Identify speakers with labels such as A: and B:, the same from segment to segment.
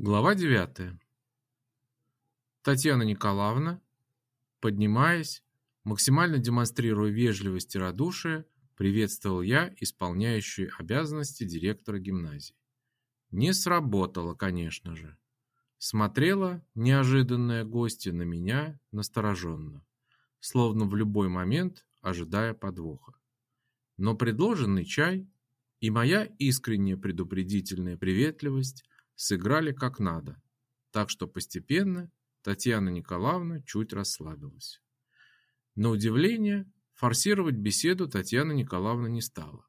A: Глава 9. Татьяна Николаевна, поднимаясь, максимально демонстрируя вежливость и радушие, приветствовал я исполняющую обязанности директора гимназии. Не сработало, конечно же. Смотрела неожиданная гостья на меня настороженно, словно в любой момент ожидая подвоха. Но предложенный чай и моя искренняя предупредительная приветливость сыграли как надо, так что постепенно Татьяна Николаевна чуть расслабилась. На удивление, форсировать беседу Татьяна Николаевна не стала.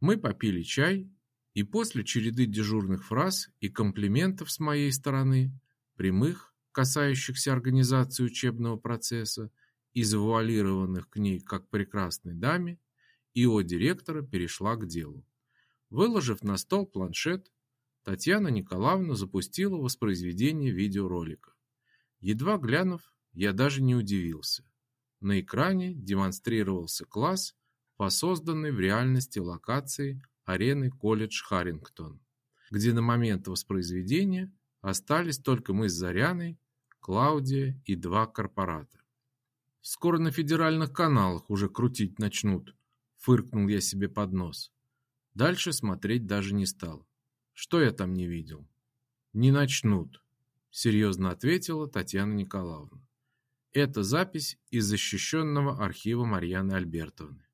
A: Мы попили чай, и после череды дежурных фраз и комплиментов с моей стороны, прямых, касающихся организации учебного процесса и завуалированных к ней как прекрасной даме, ИО директора перешла к делу. Выложив на стол планшет, Татьяна Николаевна запустила воспроизведение видеоролика. Едва глянув, я даже не удивился. На экране демонстрировался класс по созданной в реальности локации арены колледж Харрингтон, где на момент воспроизведения остались только мы с Заряной, Клаудия и два корпората. Скоро на федеральных каналах уже крутить начнут, фыркнул я себе под нос. Дальше смотреть даже не стал. Что я там не видел? Не начнут, серьезно ответила Татьяна Николаевна. Это запись из защищенного архива Марьяны Альбертовны.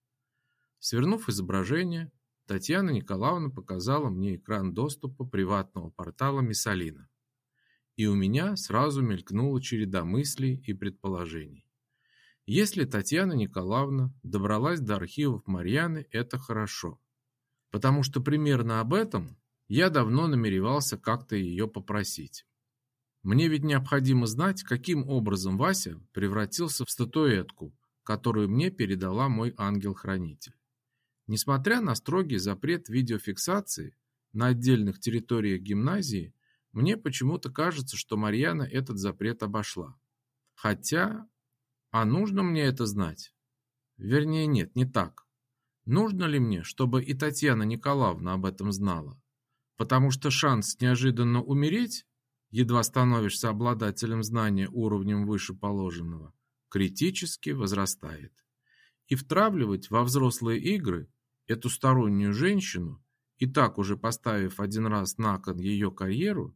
A: Свернув изображение, Татьяна Николаевна показала мне экран доступа приватного портала Миссалина. И у меня сразу мелькнула череда мыслей и предположений. Если Татьяна Николаевна добралась до архивов Марьяны, это хорошо. Потому что примерно об этом я давно намеревался как-то ее попросить. Мне ведь необходимо знать, каким образом Вася превратился в статуэтку, которую мне передала мой ангел-хранитель. Несмотря на строгий запрет видеофиксации на отдельных территориях гимназии, мне почему-то кажется, что Марьяна этот запрет обошла. Хотя, а нужно мне это знать? Вернее, нет, не так. Нужно ли мне, чтобы и Татьяна Николаевна об этом знала? Потому что шанс неожиданно умереть, едва становишься обладателем знания уровнем выше положенного, критически возрастает. И втравливать во взрослые игры эту стороннюю женщину, и так уже поставив один раз на кон ее карьеру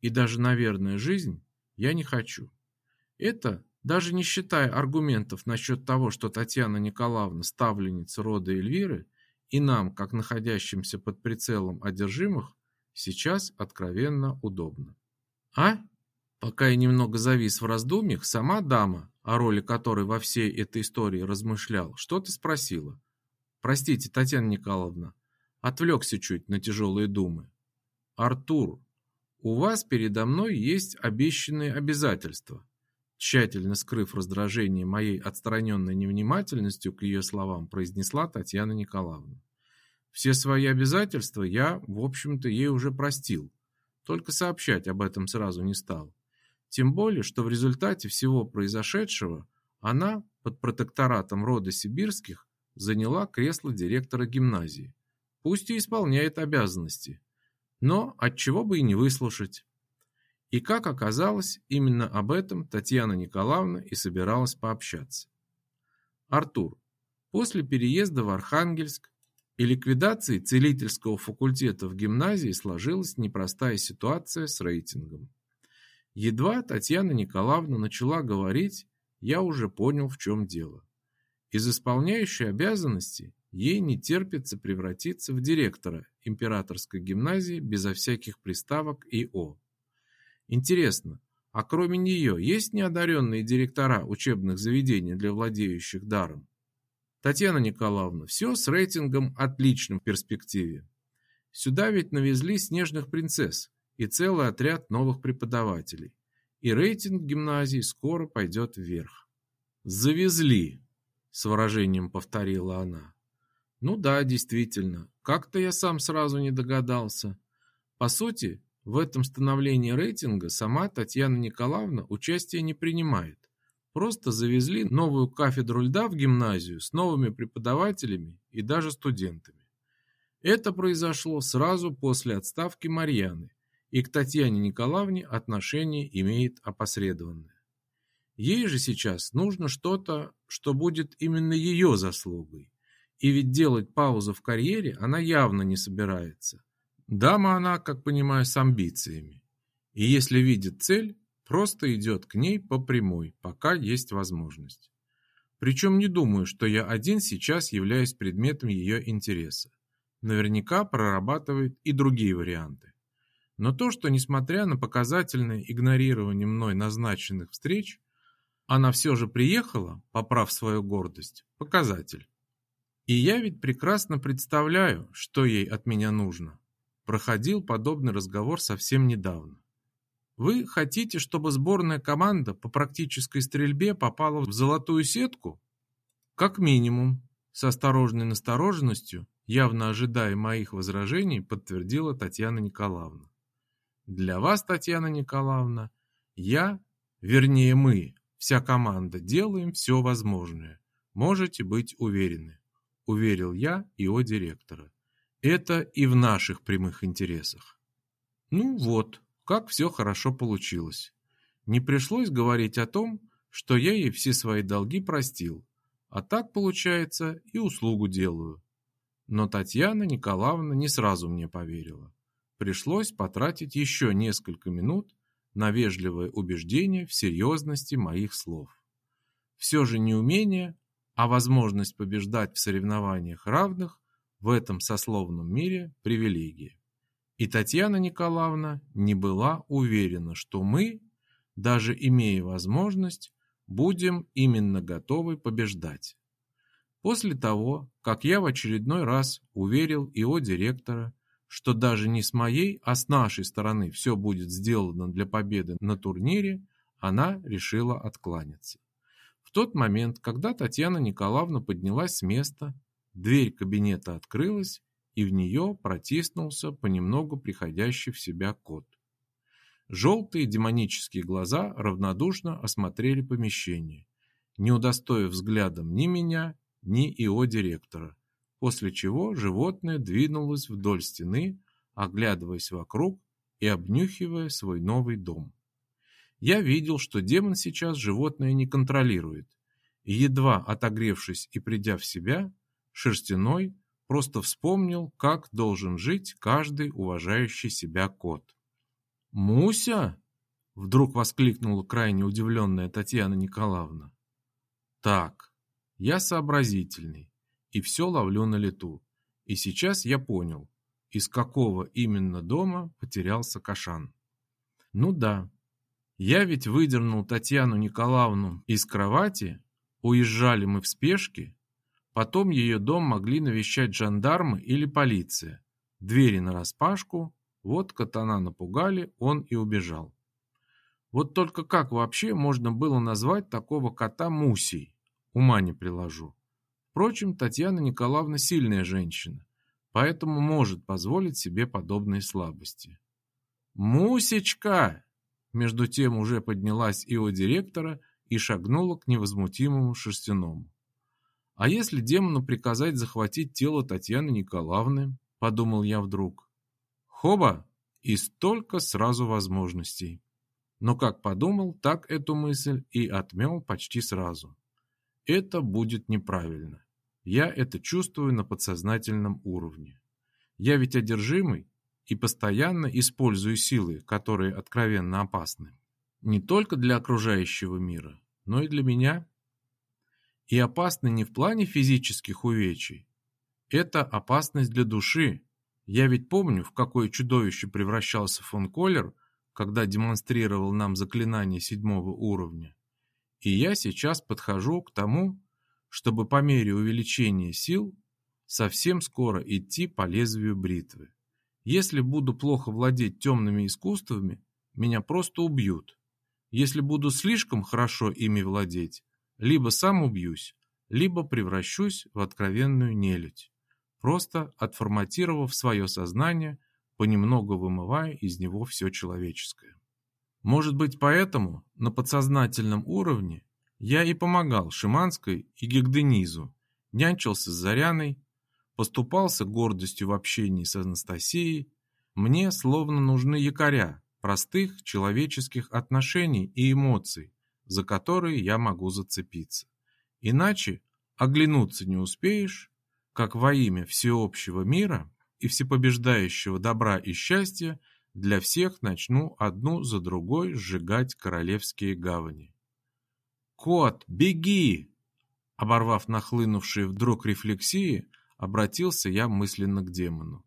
A: и даже, наверное, жизнь, я не хочу. Это даже не считая аргументов насчет того, что Татьяна Николаевна ставленница рода Эльвиры, и нам, как находящимся под прицелом одержимых, сейчас откровенно удобно. А? Пока я немного завис в раздумьях, сама дама, о роли которой во всей этой истории размышлял, что-то спросила. Простите, Татьяна Николаевна, отвлекся чуть на тяжелые думы. Артур, у вас передо мной есть обещанные обязательства. Тщательно скрыв раздражение моей отстраненной невнимательностью к ее словам, произнесла Татьяна Николаевна. Все свои обязательства я, в общем-то, ей уже простил, только сообщать об этом сразу не стал. Тем более, что в результате всего произошедшего она под протекторатом рода сибирских заняла кресло директора гимназии. Пусть и исполняет обязанности, но от чего бы и не выслушать. И как оказалось, именно об этом Татьяна Николаевна и собиралась пообщаться. Артур, после переезда в Архангельск и ликвидации целительского факультета в гимназии сложилась непростая ситуация с рейтингом. Едва Татьяна Николаевна начала говорить, я уже понял, в чем дело. Из исполняющей обязанности ей не терпится превратиться в директора императорской гимназии безо всяких приставок и «о». Интересно, а кроме нее есть неодаренные директора учебных заведений для владеющих даром? Татьяна Николаевна, все с рейтингом отличным в перспективе. Сюда ведь навезли снежных принцесс и целый отряд новых преподавателей. И рейтинг гимназии скоро пойдет вверх. Завезли, с выражением повторила она. Ну да, действительно, как-то я сам сразу не догадался. По сути, в этом становлении рейтинга сама Татьяна Николаевна участия не принимает. Просто завезли новую кафедру льда в гимназию с новыми преподавателями и даже студентами. Это произошло сразу после отставки Марьяны и к Татьяне Николаевне отношение имеет опосредованное. Ей же сейчас нужно что-то, что будет именно ее заслугой. И ведь делать паузу в карьере она явно не собирается. Дама она, как понимаю, с амбициями. И если видит цель, просто идет к ней по прямой, пока есть возможность. Причем не думаю, что я один сейчас являюсь предметом ее интереса. Наверняка прорабатывает и другие варианты. Но то, что несмотря на показательное игнорирование мной назначенных встреч, она все же приехала, поправ свою гордость, показатель. И я ведь прекрасно представляю, что ей от меня нужно. Проходил подобный разговор совсем недавно. Вы хотите, чтобы сборная команда по практической стрельбе попала в золотую сетку? Как минимум, с осторожной настороженностью, явно ожидая моих возражений, подтвердила Татьяна Николаевна. Для вас, Татьяна Николаевна, я, вернее мы, вся команда, делаем все возможное. Можете быть уверены, уверил я его директора. Это и в наших прямых интересах. Ну вот, как все хорошо получилось. Не пришлось говорить о том, что я ей все свои долги простил, а так, получается, и услугу делаю. Но Татьяна Николаевна не сразу мне поверила. Пришлось потратить еще несколько минут на вежливое убеждение в серьезности моих слов. Все же неумение, а возможность побеждать в соревнованиях равных в этом сословном мире привилегия. И Татьяна Николаевна не была уверена, что мы, даже имея возможность, будем именно готовы побеждать. После того, как я в очередной раз уверил ИО директора, что даже не с моей, а с нашей стороны все будет сделано для победы на турнире, она решила откланяться. В тот момент, когда Татьяна Николаевна поднялась с места, дверь кабинета открылась, и в нее протиснулся понемногу приходящий в себя кот. Желтые демонические глаза равнодушно осмотрели помещение, не удостоив взглядом ни меня, ни ИО директора, после чего животное двинулось вдоль стены, оглядываясь вокруг и обнюхивая свой новый дом. Я видел, что демон сейчас животное не контролирует, и едва отогревшись и придя в себя, шерстяной просто вспомнил, как должен жить каждый уважающий себя кот. «Муся!» — вдруг воскликнула крайне удивленная Татьяна Николаевна. «Так, я сообразительный и все ловлю на лету. И сейчас я понял, из какого именно дома потерялся Кашан. Ну да, я ведь выдернул Татьяну Николаевну из кровати, уезжали мы в спешке, Потом ее дом могли навещать жандармы или полиция. Двери нараспашку, вот катана напугали, он и убежал. Вот только как вообще можно было назвать такого кота Мусей? Ума не приложу. Впрочем, Татьяна Николаевна сильная женщина, поэтому может позволить себе подобные слабости. «Мусечка!» Между тем уже поднялась и у директора и шагнула к невозмутимому шерстяному. А если демону приказать захватить тело Татьяны Николаевны, подумал я вдруг. Хоба! И столько сразу возможностей. Но как подумал, так эту мысль и отмел почти сразу. Это будет неправильно. Я это чувствую на подсознательном уровне. Я ведь одержимый и постоянно использую силы, которые откровенно опасны. Не только для окружающего мира, но и для меня и опасны не в плане физических увечий. Это опасность для души. Я ведь помню, в какое чудовище превращался фон Коллер, когда демонстрировал нам заклинание седьмого уровня. И я сейчас подхожу к тому, чтобы по мере увеличения сил совсем скоро идти по лезвию бритвы. Если буду плохо владеть темными искусствами, меня просто убьют. Если буду слишком хорошо ими владеть, либо сам убьюсь, либо превращусь в откровенную нелюдь, просто отформатировав свое сознание, понемногу вымывая из него все человеческое. Может быть, поэтому на подсознательном уровне я и помогал Шиманской и Гегденизу, нянчился с Заряной, поступался гордостью в общении с Анастасией, Мне словно нужны якоря простых человеческих отношений и эмоций, за которые я могу зацепиться. Иначе оглянуться не успеешь, как во имя всеобщего мира и всепобеждающего добра и счастья для всех начну одну за другой сжигать королевские гавани. «Кот, беги!» Оборвав нахлынувшие вдруг рефлексии, обратился я мысленно к демону.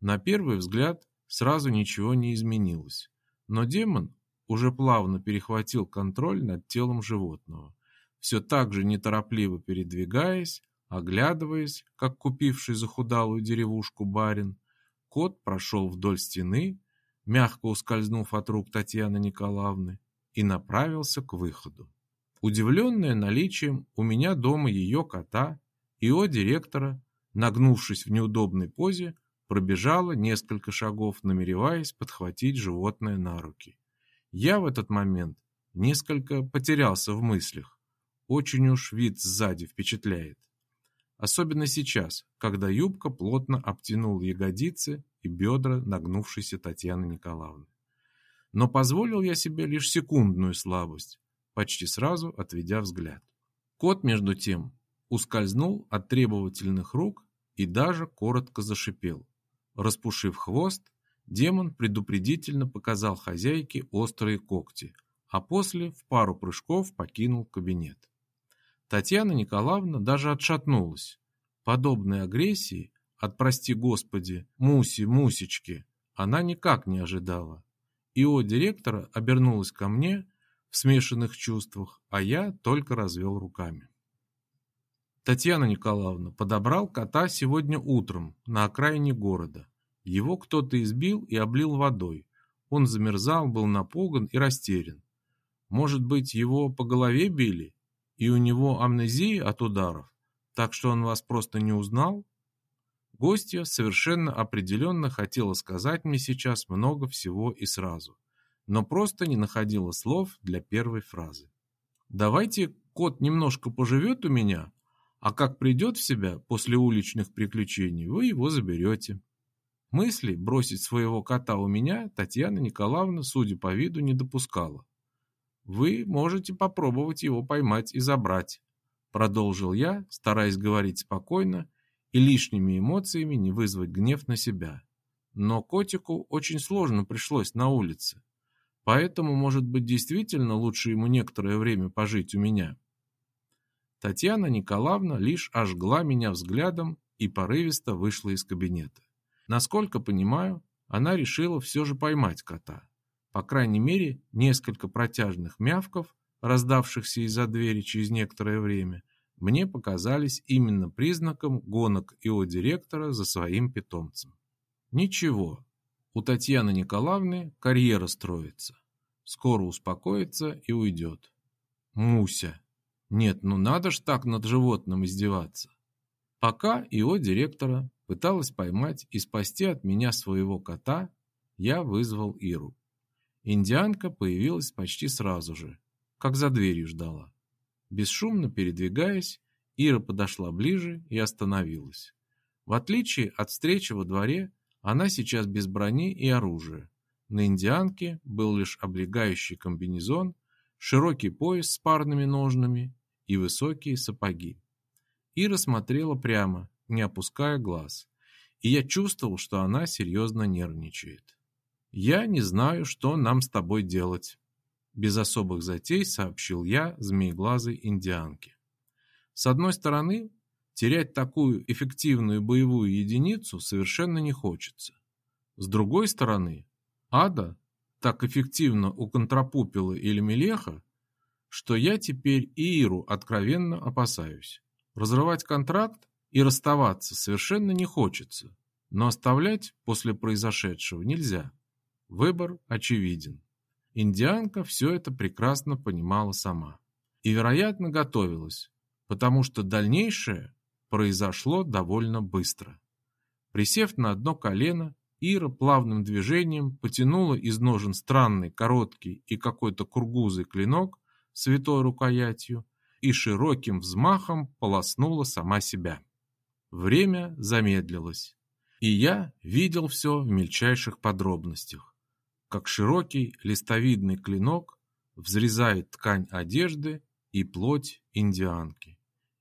A: На первый взгляд сразу ничего не изменилось, но демон уже плавно перехватил контроль над телом животного, все так же неторопливо передвигаясь, оглядываясь, как купивший захудалую деревушку барин, кот прошел вдоль стены, мягко ускользнув от рук Татьяны Николаевны, и направился к выходу. Удивленная наличием у меня дома ее кота, его директора, нагнувшись в неудобной позе, пробежала несколько шагов, намереваясь подхватить животное на руки. Я в этот момент несколько потерялся в мыслях. Очень уж вид сзади впечатляет. Особенно сейчас, когда юбка плотно обтянула ягодицы и бедра нагнувшейся Татьяны Николаевны. Но позволил я себе лишь секундную слабость, почти сразу отведя взгляд. Кот, между тем, ускользнул от требовательных рук и даже коротко зашипел. Распушив хвост, демон предупредительно показал хозяйке острые когти, а после в пару прыжков покинул кабинет. Татьяна Николаевна даже отшатнулась. Подобной агрессии от, прости господи, Муси-Мусечки она никак не ожидала. ИО директора обернулась ко мне в смешанных чувствах, а я только развел руками. Татьяна Николаевна подобрал кота сегодня утром на окраине города. Его кто-то избил и облил водой. Он замерзал, был напуган и растерян. Может быть, его по голове били, и у него амнезия от ударов, так что он вас просто не узнал? Гостья совершенно определенно хотела сказать мне сейчас много всего и сразу но просто не находила слов для первой фразы. «Давайте кот немножко поживет у меня, а как придет в себя после уличных приключений, вы его заберете». Мысли бросить своего кота у меня Татьяна Николаевна, судя по виду, не допускала. «Вы можете попробовать его поймать и забрать», продолжил я, стараясь говорить спокойно и лишними эмоциями не вызвать гнев на себя. Но котику очень сложно пришлось на улице. Поэтому, может быть, действительно лучше ему некоторое время пожить у меня. Татьяна Николаевна лишь ожгла меня взглядом и порывисто вышла из кабинета. Насколько понимаю, она решила все же поймать кота. По крайней мере, несколько протяжных мявков, раздавшихся из-за двери через некоторое время, мне показались именно признаком гонок его директора за своим питомцем. Ничего, у Татьяны Николаевны карьера строится. Скоро успокоится и уйдет. Муся. Нет, ну надо ж так над животным издеваться. Пока его директора пыталась поймать и спасти от меня своего кота, я вызвал Иру. Индианка появилась почти сразу же, как за дверью ждала. Бесшумно передвигаясь, Ира подошла ближе и остановилась. В отличие от встречи во дворе, она сейчас без брони и оружия. На индианке был лишь облегающий комбинезон, широкий пояс с парными ножнами и высокие сапоги. Ира смотрела прямо, не опуская глаз, и я чувствовал, что она серьезно нервничает. «Я не знаю, что нам с тобой делать», — без особых затей сообщил я змееглазой индианке. С одной стороны, Терять такую эффективную боевую единицу совершенно не хочется. С другой стороны, Ада так эффективно уконтрапупила или Мелеха, что я теперь Иру откровенно опасаюсь. Разрывать контракт и расставаться совершенно не хочется, но оставлять после произошедшего нельзя. Выбор очевиден. Индианка все это прекрасно понимала сама и, вероятно, готовилась, потому что дальнейшее произошло довольно быстро. Присев на одно колено, Ира плавным движением потянула из ножен странный, короткий и какой-то кургузый клинок с витой рукоятью и широким взмахом полоснула сама себя. Время замедлилось. И я видел все в мельчайших подробностях, как широкий листовидный клинок взрезает ткань одежды и плоть индианки.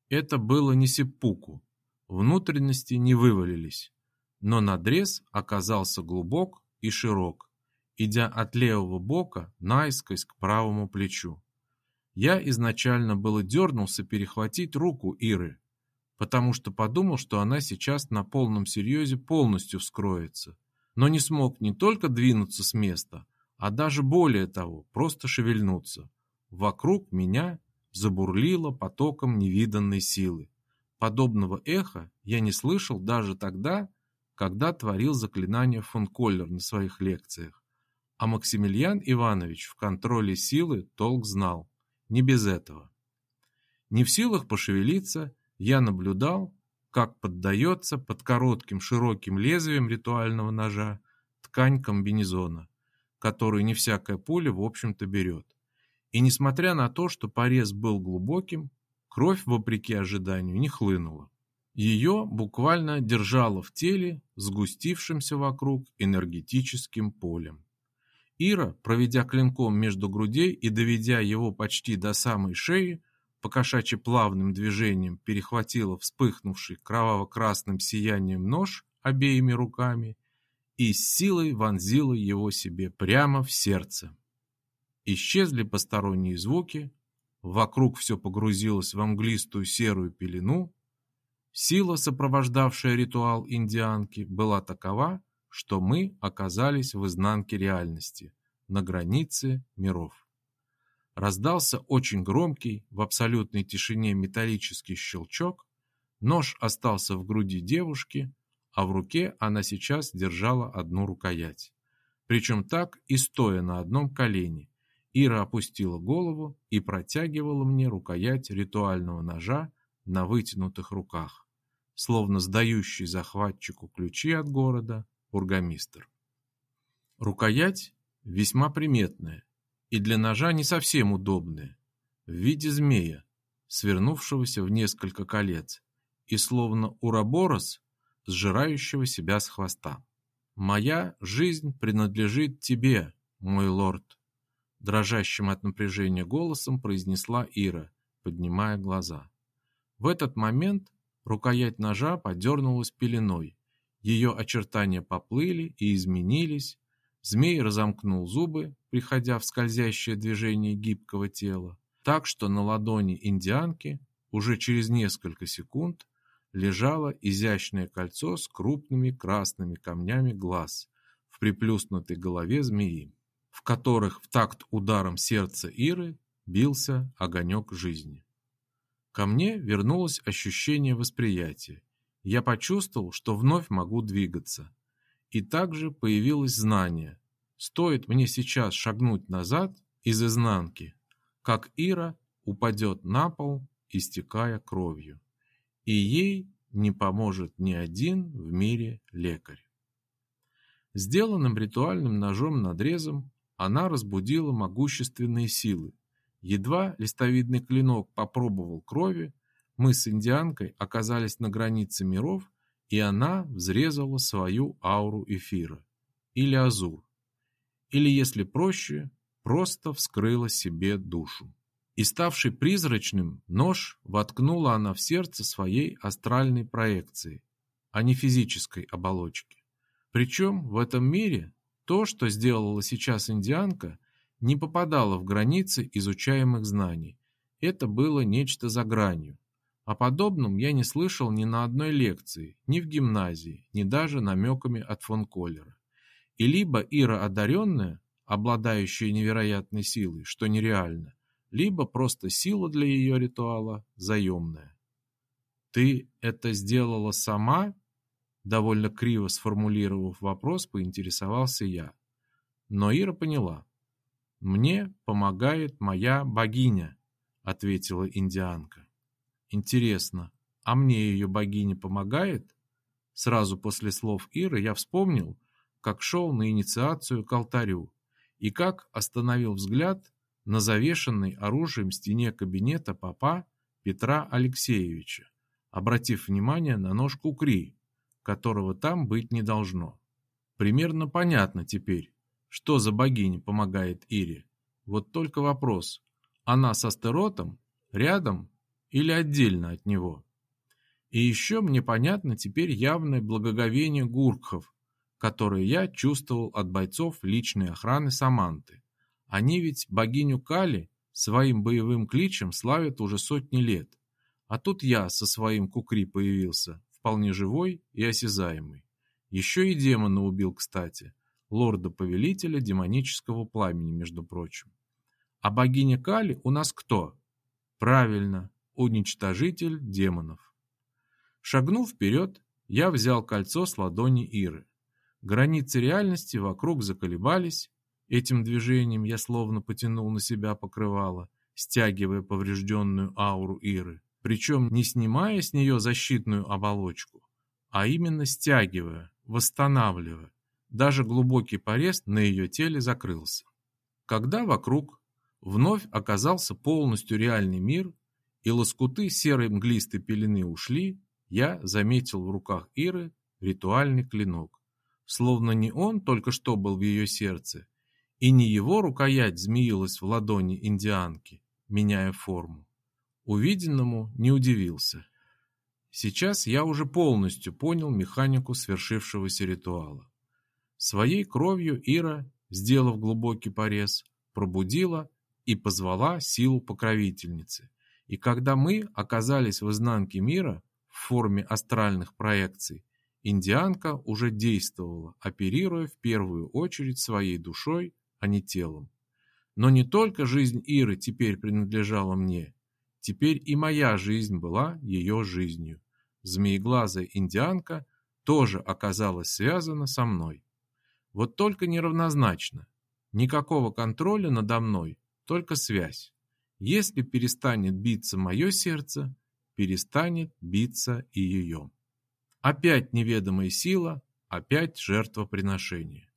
A: Это было не сеппуку, внутренности не вывалились, но надрез оказался глубок и широк, идя от левого бока наискось к правому плечу. Я изначально было дернулся перехватить руку Иры, потому что подумал, что она сейчас на полном серьезе полностью вскроется, но не смог не только двинуться с места, а даже более того, просто шевельнуться. Вокруг меня забурлило потоком невиданной силы. Подобного эха я не слышал даже тогда, когда творил заклинания фон Коллер на своих лекциях. А Максимилиан Иванович в контроле силы толк знал, не без этого. Не в силах пошевелиться, я наблюдал, как поддается под коротким широким лезвием ритуального ножа ткань комбинезона, которую не всякая пуля, в общем-то, берет. И несмотря на то, что порез был глубоким, кровь, вопреки ожиданию, не хлынула. Ее буквально держало в теле сгустившимся вокруг энергетическим полем. Ира, проведя клинком между грудей и доведя его почти до самой шеи, покошачьи плавным движением перехватила вспыхнувший кроваво-красным сиянием нож обеими руками и с силой вонзила его себе прямо в сердце. Исчезли посторонние звуки, вокруг все погрузилось в английскую серую пелену. Сила, сопровождавшая ритуал индианки, была такова, что мы оказались в изнанке реальности, на границе миров. Раздался очень громкий, в абсолютной тишине металлический щелчок. Нож остался в груди девушки, а в руке она сейчас держала одну рукоять. Причем так и стоя на одном колене. Ира опустила голову и протягивала мне рукоять ритуального ножа на вытянутых руках, словно сдающий захватчику ключи от города бургомистр. Рукоять весьма приметная, и для ножа не совсем удобные, в виде змея, свернувшегося в несколько колец, и словно уроборос, сжирающего себя с хвоста. «Моя жизнь принадлежит тебе, мой лорд», дрожащим от напряжения голосом произнесла Ира, поднимая глаза. В этот момент рукоять ножа подернулась пеленой, ее очертания поплыли и изменились, Змей разомкнул зубы, приходя в скользящее движение гибкого тела, так что на ладони индианки уже через несколько секунд лежало изящное кольцо с крупными красными камнями глаз в приплюснутой голове змеи, в которых в такт ударом сердца Иры бился огонек жизни. Ко мне вернулось ощущение восприятия. Я почувствовал, что вновь могу двигаться. И также появилось знание. Стоит мне сейчас шагнуть назад из изнанки, как Ира упадет на пол, истекая кровью. И ей не поможет ни один в мире лекарь. Сделанным ритуальным ножом надрезом она разбудила могущественные силы. Едва листовидный клинок попробовал крови, мы с индианкой оказались на границе миров и она взрезала свою ауру эфира, или азур, или, если проще, просто вскрыла себе душу. И ставший призрачным, нож воткнула она в сердце своей астральной проекции, а не физической оболочки. Причем в этом мире то, что сделала сейчас индианка, не попадало в границы изучаемых знаний. Это было нечто за гранью, о подобном я не слышал ни на одной лекции, ни в гимназии, ни даже намеками от фон Коллера. И либо Ира одаренная, обладающая невероятной силой, что нереально, либо просто сила для ее ритуала заемная. «Ты это сделала сама?» Довольно криво сформулировав вопрос, поинтересовался я. Но Ира поняла. «Мне помогает моя богиня», — ответила индианка. Интересно, а мне ее богиня помогает? Сразу после слов Иры я вспомнил, как шел на инициацию к алтарю и как остановил взгляд на завешенной оружием стене кабинета папа Петра Алексеевича, обратив внимание на нож кукри, которого там быть не должно. Примерно понятно теперь, что за богиня помогает Ире. Вот только вопрос, она с Астеротом, рядом или отдельно от него? И еще мне понятно теперь явное благоговение гуркхов, которое я чувствовал от бойцов личной охраны Саманты. Они ведь богиню Кали своим боевым кличем славят уже сотни лет. А тут я со своим кукри появился, вполне живой и осязаемый. Еще и демона убил, кстати, лорда-повелителя демонического пламени, между прочим. А богиня Кали у нас кто? Правильно, уничтожитель демонов. Шагнув вперед, я взял кольцо с ладони Иры. Границы реальности вокруг заколебались. Этим движением я словно потянул на себя покрывало, стягивая поврежденную ауру Иры. Причем не снимая с нее защитную оболочку, а именно стягивая, восстанавливая. Даже глубокий порез на ее теле закрылся. Когда вокруг вновь оказался полностью реальный мир, и лоскуты серой мглистой пелены ушли, я заметил в руках Иры ритуальный клинок. Словно не он только что был в ее сердце, и не его рукоять змеилась в ладони индианки, меняя форму. Увиденному не удивился. Сейчас я уже полностью понял механику свершившегося ритуала. Своей кровью Ира, сделав глубокий порез, пробудила и позвала силу покровительницы. И когда мы оказались в изнанке мира, в форме астральных проекций, индианка уже действовала, оперируя в первую очередь своей душой, а не телом. Но не только жизнь Иры теперь принадлежала мне, теперь и моя жизнь была ее жизнью. Змееглазая индианка тоже оказалась связана со мной. Вот только неравнозначно. Никакого контроля надо мной, только связь. Если перестанет биться мое сердце, перестанет биться и ее. Опять неведомая сила, опять жертвоприношение.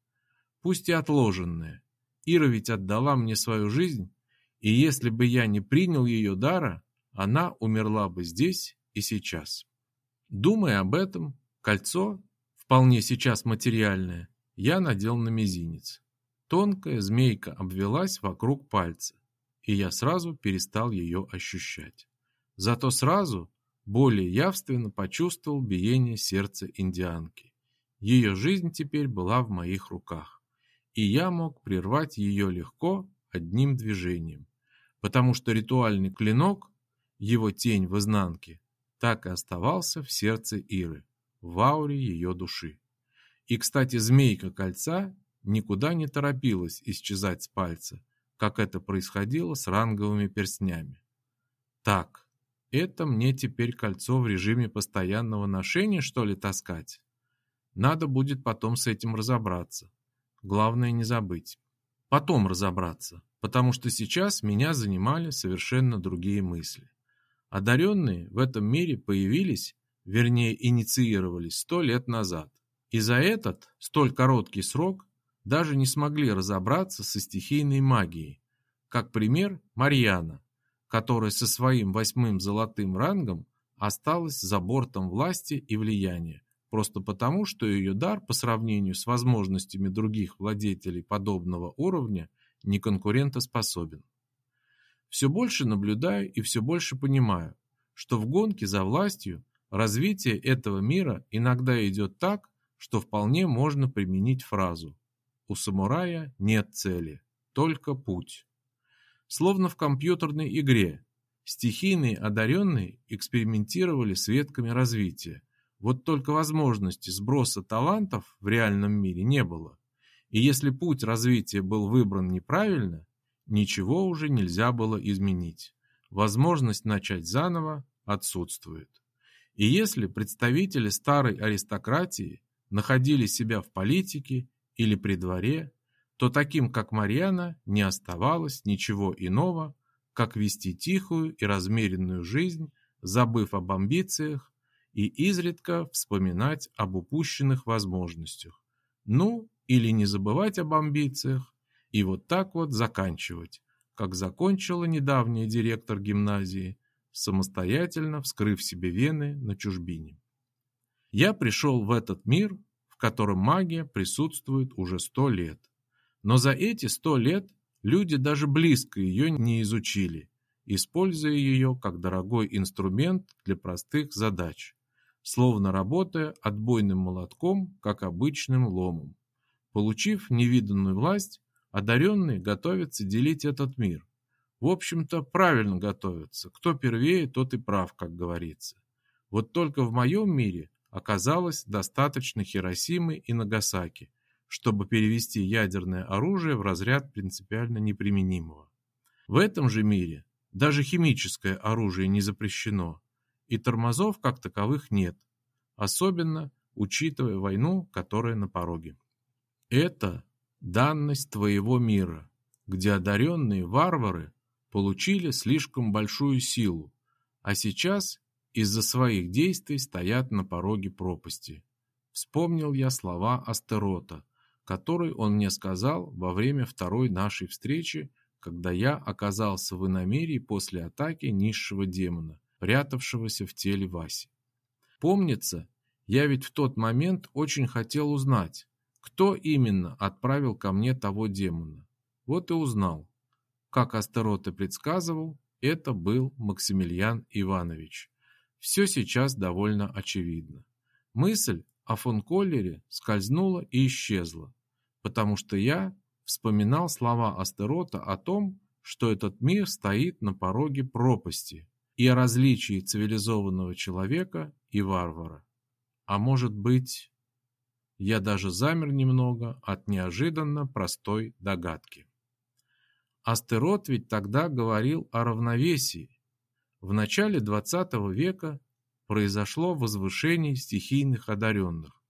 A: Пусть и отложенное. Ира ведь отдала мне свою жизнь, и если бы я не принял ее дара, она умерла бы здесь и сейчас. Думая об этом, кольцо, вполне сейчас материальное, я надел на мизинец. Тонкая змейка обвелась вокруг пальца, и я сразу перестал ее ощущать. Зато сразу более явственно почувствовал биение сердца индианки. Ее жизнь теперь была в моих руках, и я мог прервать ее легко одним движением, потому что ритуальный клинок, его тень в изнанке, так и оставался в сердце Иры, в ауре ее души. И, кстати, змейка кольца никуда не торопилась исчезать с пальца, как это происходило с ранговыми перстнями. Так, это мне теперь кольцо в режиме постоянного ношения, что ли, таскать? Надо будет потом с этим разобраться. Главное не забыть. Потом разобраться, потому что сейчас меня занимали совершенно другие мысли. Одаренные в этом мире появились, вернее инициировались сто лет назад. И за этот, столь короткий срок, даже не смогли разобраться со стихийной магией. Как пример, Марьяна, которая со своим восьмым золотым рангом осталась за бортом власти и влияния, просто потому, что ее дар по сравнению с возможностями других владетелей подобного уровня не конкурентоспособен. Все больше наблюдаю и все больше понимаю, что в гонке за властью развитие этого мира иногда идет так, что вполне можно применить фразу «У самурая нет цели, только путь». Словно в компьютерной игре. Стихийные одаренные экспериментировали с ветками развития. Вот только возможности сброса талантов в реальном мире не было. И если путь развития был выбран неправильно, ничего уже нельзя было изменить. Возможность начать заново отсутствует. И если представители старой аристократии находили себя в политике или при дворе, то таким, как Марьяна, не оставалось ничего иного, как вести тихую и размеренную жизнь, забыв об амбициях и изредка вспоминать об упущенных возможностях. Ну, или не забывать об амбициях, и вот так вот заканчивать, как закончила недавняя директор гимназии, самостоятельно вскрыв себе вены на чужбине. Я пришел в этот мир, котором магия присутствует уже сто лет. Но за эти сто лет люди даже близко ее не изучили, используя ее как дорогой инструмент для простых задач, словно работая отбойным молотком, как обычным ломом. Получив невиданную власть, одаренные готовятся делить этот мир. В общем-то, правильно готовятся. Кто первее, тот и прав, как говорится. Вот только в моем мире оказалось достаточно Хиросимы и Нагасаки, чтобы перевести ядерное оружие в разряд принципиально неприменимого. В этом же мире даже химическое оружие не запрещено, и тормозов как таковых нет, особенно учитывая войну, которая на пороге. Это данность твоего мира, где одаренные варвары получили слишком большую силу, а сейчас из-за своих действий стоят на пороге пропасти. Вспомнил я слова Астерота, который он мне сказал во время второй нашей встречи, когда я оказался в иномерии после атаки низшего демона, прятавшегося в теле Васи. Помнится, я ведь в тот момент очень хотел узнать, кто именно отправил ко мне того демона. Вот и узнал. Как Астерот и предсказывал, это был Максимилиан Иванович. Все сейчас довольно очевидно. Мысль о фон Коллере скользнула и исчезла, потому что я вспоминал слова Астерота о том, что этот мир стоит на пороге пропасти и о различии цивилизованного человека и варвара. А может быть, я даже замер немного от неожиданно простой догадки. Астерот ведь тогда говорил о равновесии. В начале XX века произошло возвышение стихийных одаренных.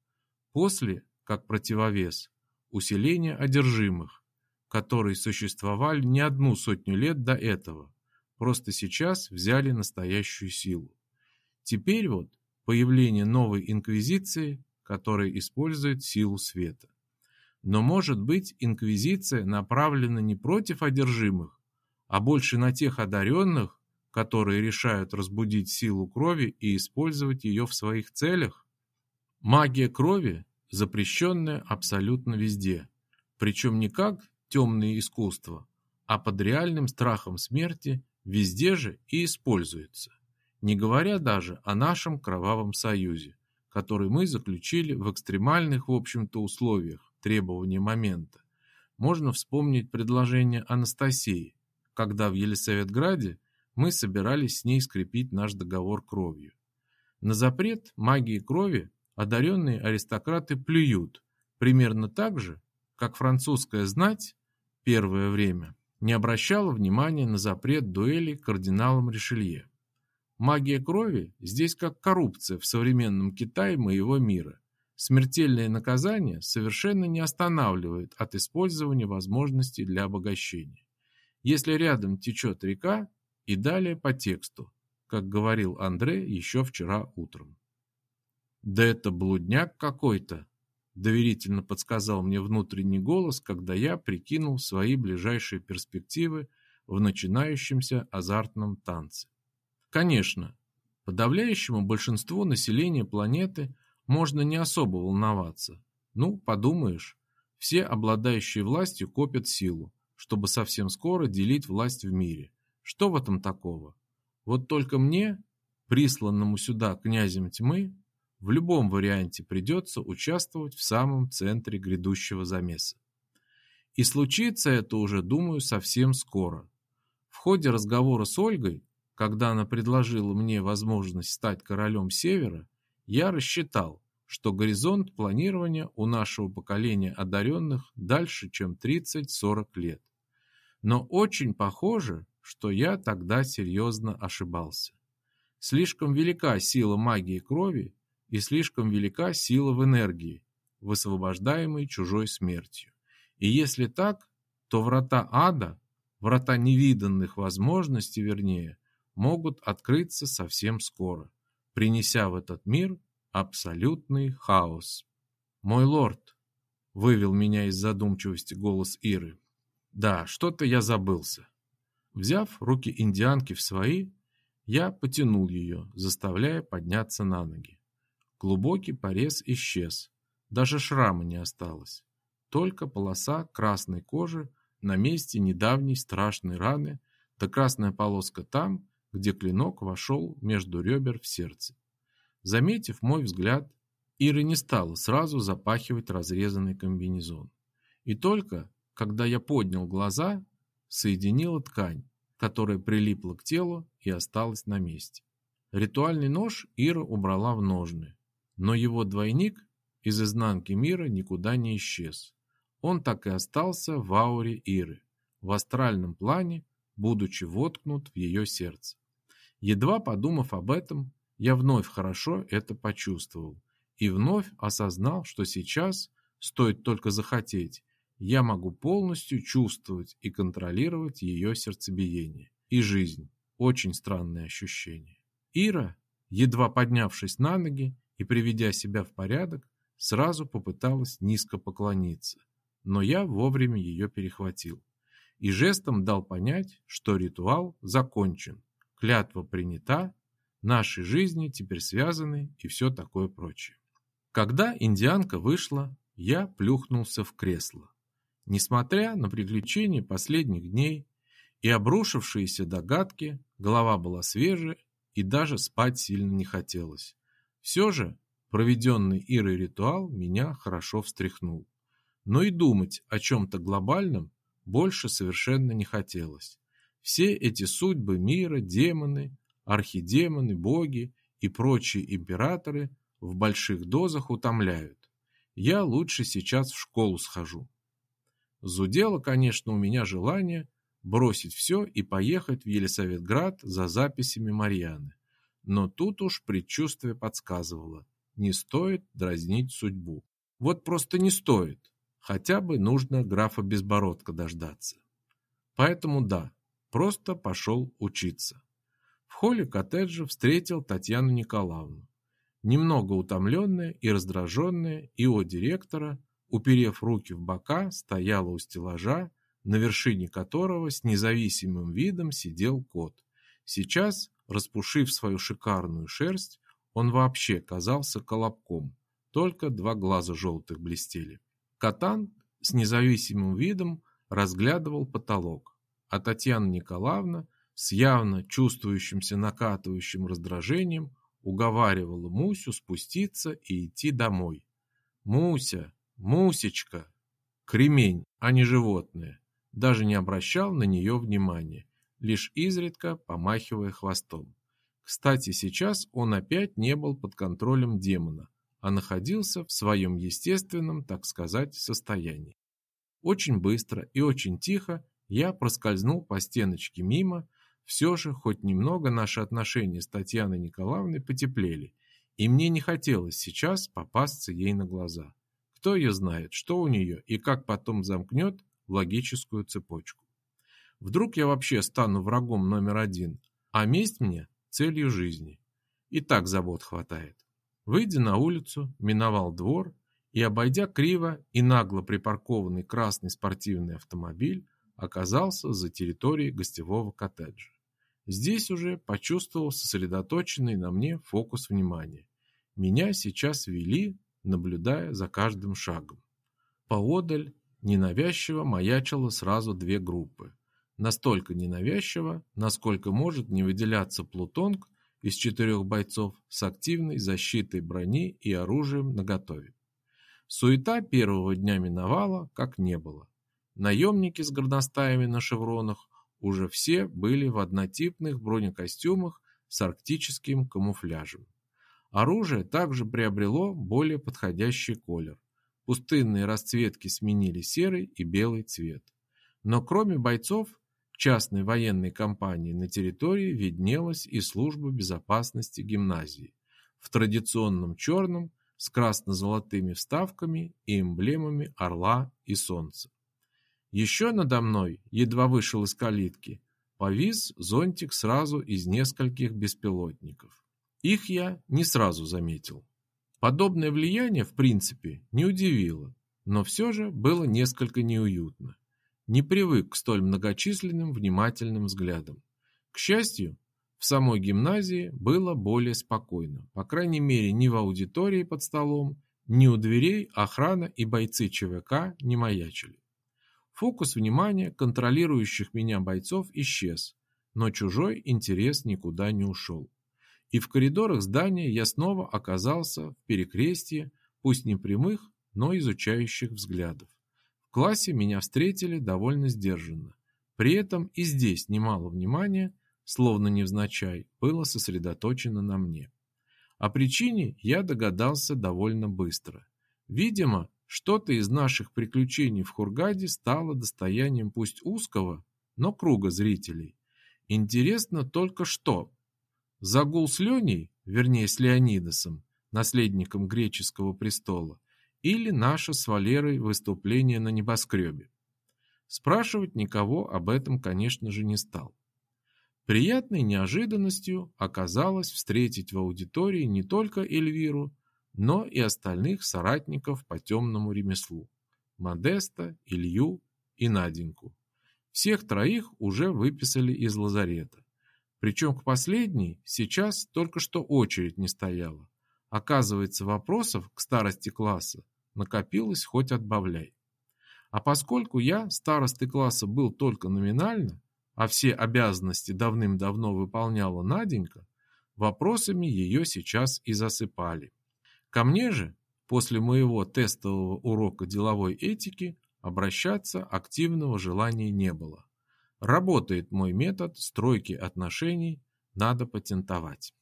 A: После, как противовес, усиление одержимых, которые существовали не одну сотню лет до этого, просто сейчас взяли настоящую силу. Теперь вот появление новой инквизиции, которая использует силу света. Но может быть инквизиция направлена не против одержимых, а больше на тех одаренных, которые решают разбудить силу крови и использовать ее в своих целях? Магия крови запрещенная абсолютно везде, причем не как темное искусство, а под реальным страхом смерти везде же и используется, не говоря даже о нашем кровавом союзе, который мы заключили в экстремальных, в общем-то, условиях требования момента. Можно вспомнить предложение Анастасии, когда в Елисаветграде мы собирались с ней скрепить наш договор кровью. На запрет магии крови одаренные аристократы плюют, примерно так же, как французская знать первое время не обращала внимания на запрет дуэли кардиналом Ришелье. Магия крови здесь как коррупция в современном Китае моего мира. Смертельное наказание совершенно не останавливает от использования возможностей для обогащения. Если рядом течет река, и далее по тексту, как говорил Андре еще вчера утром. Да это блудняк какой-то, доверительно подсказал мне внутренний голос, когда я прикинул свои ближайшие перспективы в начинающемся азартном танце. Конечно, подавляющему большинству населения планеты можно не особо волноваться. Ну, подумаешь, все обладающие властью копят силу, чтобы совсем скоро делить власть в мире. Что в этом такого? Вот только мне, присланному сюда князем тьмы, в любом варианте придется участвовать в самом центре грядущего замеса. И случится это уже, думаю, совсем скоро. В ходе разговора с Ольгой, когда она предложила мне возможность стать королем Севера, я рассчитал, что горизонт планирования у нашего поколения одаренных дальше, чем 30-40 лет. Но очень похоже, что я тогда серьезно ошибался. Слишком велика сила магии крови и слишком велика сила в энергии, высвобождаемой чужой смертью. И если так, то врата ада, врата невиданных возможностей, вернее, могут открыться совсем скоро, принеся в этот мир абсолютный хаос. «Мой лорд», — вывел меня из задумчивости голос Иры, — «да, что-то я забылся». Взяв руки индианки в свои, я потянул ее, заставляя подняться на ноги. Глубокий порез исчез, даже шрама не осталось. Только полоса красной кожи на месте недавней страшной раны, да красная полоска там, где клинок вошел между ребер в сердце. Заметив мой взгляд, Ира не стала сразу запахивать разрезанный комбинезон. И только, когда я поднял глаза, соединила ткань, которая прилипла к телу и осталась на месте. Ритуальный нож Ира убрала в ножны, но его двойник из изнанки мира никуда не исчез. Он так и остался в ауре Иры, в астральном плане, будучи воткнут в ее сердце. Едва подумав об этом, я вновь хорошо это почувствовал и вновь осознал, что сейчас, стоит только захотеть, я могу полностью чувствовать и контролировать ее сердцебиение и жизнь. Очень странное ощущение. Ира, едва поднявшись на ноги и приведя себя в порядок, сразу попыталась низко поклониться, но я вовремя ее перехватил и жестом дал понять, что ритуал закончен, клятва принята, наши жизни теперь связаны и все такое прочее. Когда индианка вышла, я плюхнулся в кресло. Несмотря на приключения последних дней и обрушившиеся догадки, голова была свежая и даже спать сильно не хотелось. Все же проведенный Ирой ритуал меня хорошо встряхнул. Но и думать о чем-то глобальном больше совершенно не хотелось. Все эти судьбы мира, демоны, архидемоны, боги и прочие императоры в больших дозах утомляют. Я лучше сейчас в школу схожу. Зудело, конечно, у меня желание бросить все и поехать в Елисаветград за записями Марьяны. Но тут уж предчувствие подсказывало, не стоит дразнить судьбу. Вот просто не стоит. Хотя бы нужно графа Безбородка дождаться. Поэтому да, просто пошел учиться. В холле коттеджа встретил Татьяну Николаевну. Немного утомленная и раздраженная, его директора – уперев руки в бока, стояла у стеллажа, на вершине которого с независимым видом сидел кот. Сейчас, распушив свою шикарную шерсть, он вообще казался колобком, только два глаза желтых блестели. Катан с независимым видом разглядывал потолок, а Татьяна Николаевна с явно чувствующимся накатывающим раздражением уговаривала Мусю спуститься и идти домой. «Муся, Мусечка, кремень, а не животное, даже не обращал на нее внимания, лишь изредка помахивая хвостом. Кстати, сейчас он опять не был под контролем демона, а находился в своем естественном, так сказать, состоянии. Очень быстро и очень тихо я проскользнул по стеночке мимо, все же хоть немного наши отношения с Татьяной Николаевной потеплели, и мне не хотелось сейчас попасться ей на глаза. Кто ее знает, что у нее и как потом замкнет логическую цепочку. Вдруг я вообще стану врагом номер один, а месть мне целью жизни. И так забот хватает. Выйдя на улицу, миновал двор и, обойдя криво и нагло припаркованный красный спортивный автомобиль, оказался за территорией гостевого коттеджа. Здесь уже почувствовал сосредоточенный на мне фокус внимания. Меня сейчас вели наблюдая за каждым шагом. Поодаль ненавязчиво маячило сразу две группы. Настолько ненавязчиво, насколько может не выделяться Плутонг из четырех бойцов с активной защитой брони и оружием наготове. Суета первого дня миновала, как не было. Наемники с горностаями на шевронах уже все были в однотипных бронекостюмах с арктическим камуфляжем. Оружие также приобрело более подходящий колер. Пустынные расцветки сменили серый и белый цвет. Но кроме бойцов, частной военной компании на территории виднелась и служба безопасности гимназии в традиционном черном с красно-золотыми вставками и эмблемами орла и солнца. Еще надо мной, едва вышел из калитки, повис зонтик сразу из нескольких беспилотников. Их я не сразу заметил. Подобное влияние, в принципе, не удивило, но все же было несколько неуютно. Не привык к столь многочисленным внимательным взглядам. К счастью, В самой гимназии было более спокойно. По крайней мере, ни в аудитории под столом, ни у дверей охрана и бойцы ЧВК не маячили. Фокус внимания контролирующих меня бойцов исчез, но чужой интерес никуда не ушел. И в коридорах здания я снова оказался в перекрестье, пусть не прямых, но изучающих взглядов. В классе меня встретили довольно сдержанно. При этом и здесь немало внимания, словно невзначай, было сосредоточено на мне. О причине я догадался довольно быстро. Видимо, что-то из наших приключений в Хургаде стало достоянием пусть узкого, но круга зрителей. Интересно только что. Загул с Леней, вернее с Леонидосом, наследником греческого престола, или наше с Валерой выступление на небоскребе. Спрашивать никого об этом, конечно же, не стал. Приятной неожиданностью оказалось встретить в аудитории не только Эльвиру, но и остальных соратников по темному ремеслу – Модеста, Илью и Наденьку. Всех троих уже выписали из лазарета. Причем к последней сейчас только что очередь не стояла. Оказывается, вопросов к старости класса накопилось хоть отбавляй. А поскольку я старостой класса был только номинально, а все обязанности давным-давно выполняла Наденька, вопросами ее сейчас и засыпали. Ко мне же, после моего тестового урока деловой этики, обращаться активного желания не было. Работает мой метод стройки отношений, надо патентовать.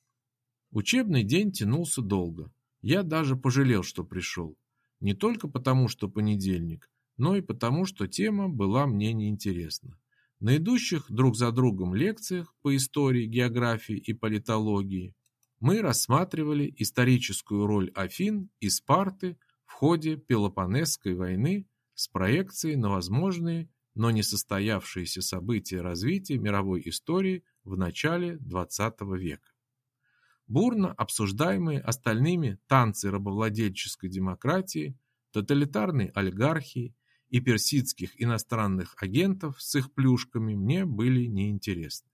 A: Учебный день тянулся долго. Я даже пожалел, что пришел. Не только потому, что понедельник, но и потому, что тема была мне неинтересна. На идущих друг за другом лекциях по истории, географии и политологии мы рассматривали историческую роль Афин и Спарты в ходе Пелопонесской войны с проекцией на возможные, но не состоявшиеся события развития мировой истории в начале XX века. Бурно обсуждаемые остальными танцы рабовладельческой демократии, тоталитарной олигархии и персидских иностранных агентов с их плюшками мне были неинтересны.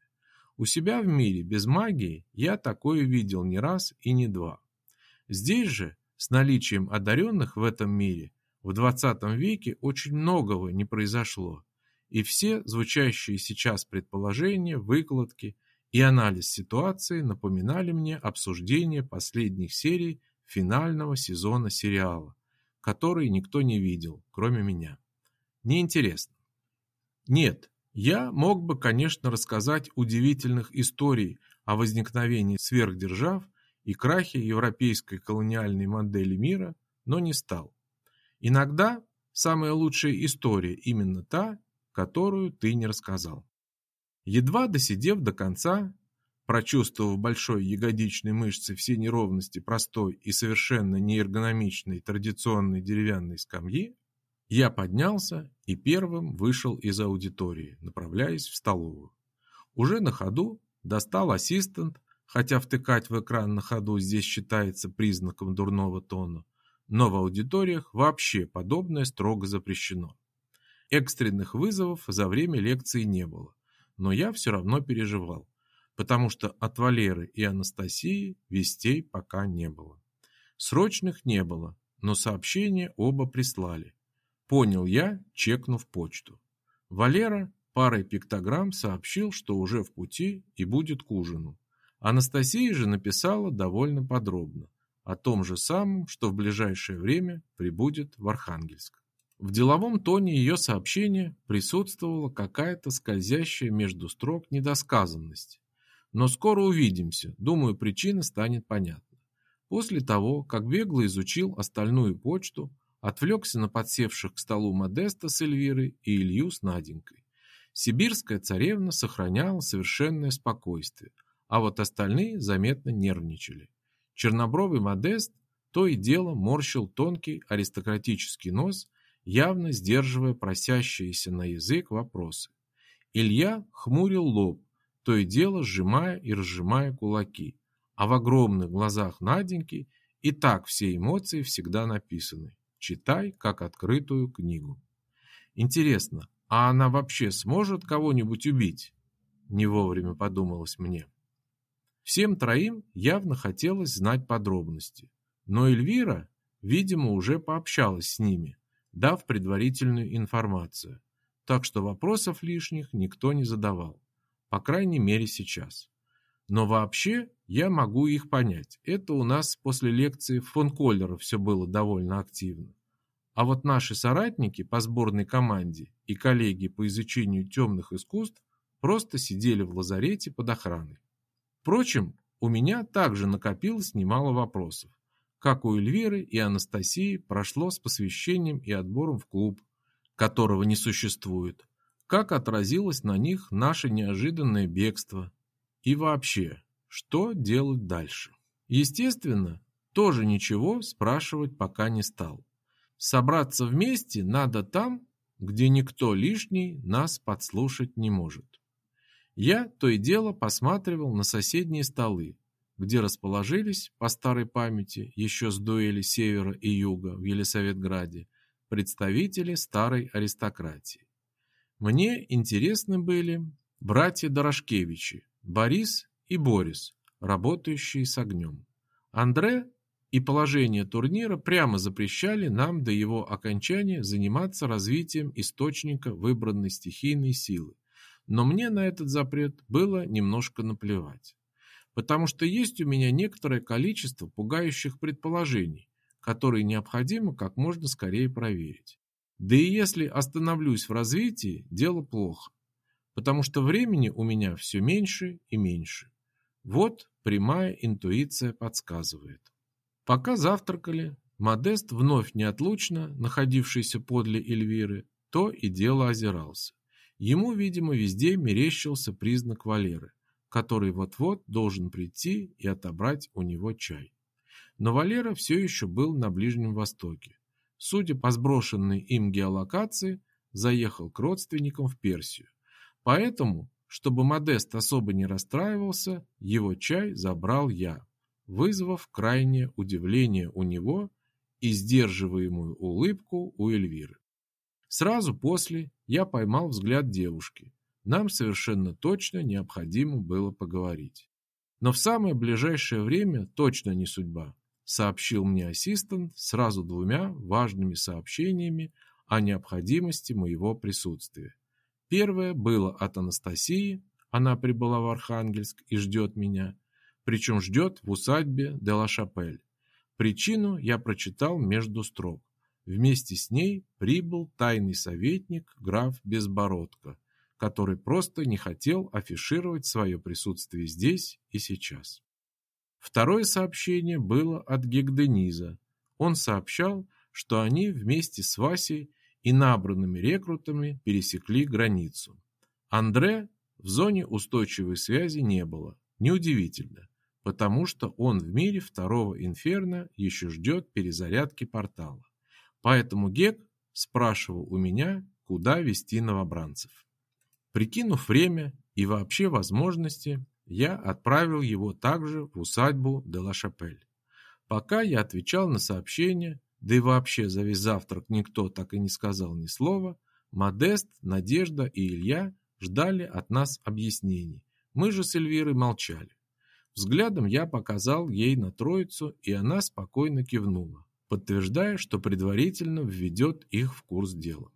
A: У себя в мире без магии я такое видел не раз и не два. Здесь же, с наличием одаренных в этом мире, в 20 веке очень многого не произошло, и все звучащие сейчас предположения, выкладки и анализ ситуации напоминали мне обсуждение последних серий финального сезона сериала, который никто не видел, кроме меня. Неинтересно. Нет, я мог бы, конечно, рассказать удивительных историй о возникновении сверхдержав и крахе европейской колониальной модели мира, но не стал. Иногда самая лучшая история именно та, которую ты не рассказал. Едва досидев до конца, прочувствовав большой ягодичной мышцы все неровности простой и совершенно неэргономичной традиционной деревянной скамьи, я поднялся и первым вышел из аудитории, направляясь в столовую. Уже на ходу достал ассистент, хотя втыкать в экран на ходу здесь считается признаком дурного тона, но в аудиториях вообще подобное строго запрещено. Экстренных вызовов за время лекции не было, но я все равно переживал, потому что от Валеры и Анастасии вестей пока не было. Срочных не было, но сообщения оба прислали. Понял я, чекнув почту. Валера парой пиктограмм сообщил, что уже в пути и будет к ужину. Анастасия же написала довольно подробно о том же самом, что в ближайшее время прибудет в Архангельск. В деловом тоне ее сообщения присутствовала какая-то скользящая между строк недосказанность. Но скоро увидимся, думаю, причина станет понятна. После того, как бегло изучил остальную почту, отвлекся на подсевших к столу Модеста с Эльвирой и Илью с Наденькой. Сибирская царевна сохраняла совершенное спокойствие, а вот остальные заметно нервничали. Чернобровый Модест то и дело морщил тонкий аристократический нос, явно сдерживая просящиеся на язык вопросы. Илья хмурил лоб, то и дело сжимая и разжимая кулаки, а в огромных глазах Наденьки и так все эмоции всегда написаны. Читай, как открытую книгу. Интересно, а она вообще сможет кого-нибудь убить? Не вовремя подумалось мне. Всем троим явно хотелось знать подробности, но Эльвира, видимо, уже пообщалась с ними, дав предварительную информацию, так что вопросов лишних никто не задавал, по крайней мере сейчас. Но вообще я могу их понять. Это у нас после лекции фон Коллера все было довольно активно. А вот наши соратники по сборной команде и коллеги по изучению темных искусств просто сидели в лазарете под охраной. Впрочем, у меня также накопилось немало вопросов. Как у Эльвиры и Анастасии прошло с посвящением и отбором в клуб, которого не существует, как отразилось на них наше неожиданное бегство и вообще, что делать дальше. Естественно, тоже ничего спрашивать пока не стал. Собраться вместе надо там, где никто лишний нас подслушать не может. Я то и дело посматривал на соседние столы, где расположились, по старой памяти, еще с дуэли севера и юга в Елисаветграде, представители старой аристократии. Мне интересны были братья Дорошкевичи, Борис и Борис, работающие с огнем. Андре и положение турнира прямо запрещали нам до его окончания заниматься развитием источника выбранной стихийной силы. Но мне на этот запрет было немножко наплевать. Потому что есть у меня некоторое количество пугающих предположений, которые необходимо как можно скорее проверить. Да и если остановлюсь в развитии, дело плохо. Потому что времени у меня все меньше и меньше. Вот прямая интуиция подсказывает. Пока завтракали, Модест вновь неотлучно, находившийся подле Эльвиры, то и дело озирался. Ему, видимо, везде мерещился признак Валеры, который вот-вот должен прийти и отобрать у него чай. Но Валера все еще был на Ближнем Востоке. Судя по сброшенной им геолокации, заехал к родственникам в Персию. Поэтому, чтобы Модест особо не расстраивался, его чай забрал я вызвав крайнее удивление у него и сдерживаемую улыбку у Эльвиры. Сразу после я поймал взгляд девушки. Нам совершенно точно необходимо было поговорить. Но в самое ближайшее время точно не судьба, сообщил мне ассистент сразу двумя важными сообщениями о необходимости моего присутствия. Первое было от Анастасии, она прибыла в Архангельск и ждет меня, причем ждет в усадьбе де ла Шапель. Причину я прочитал между строк. Вместе с ней прибыл тайный советник граф Безбородко, который просто не хотел афишировать свое присутствие здесь и сейчас. Второе сообщение было от Гегдениза. Он сообщал, что они вместе с Васей и набранными рекрутами пересекли границу. Андре в зоне устойчивой связи не было. Неудивительно потому что он в мире второго инферно еще ждет перезарядки портала. Поэтому Гек спрашивал у меня, куда вести новобранцев. Прикинув время и вообще возможности, я отправил его также в усадьбу де ла Шапель. Пока я отвечал на сообщения, да и вообще за весь завтрак никто так и не сказал ни слова, Модест, Надежда и Илья ждали от нас объяснений. Мы же с Эльвирой молчали. Взглядом я показал ей на троицу, и она спокойно кивнула, подтверждая, что предварительно введет их в курс дела.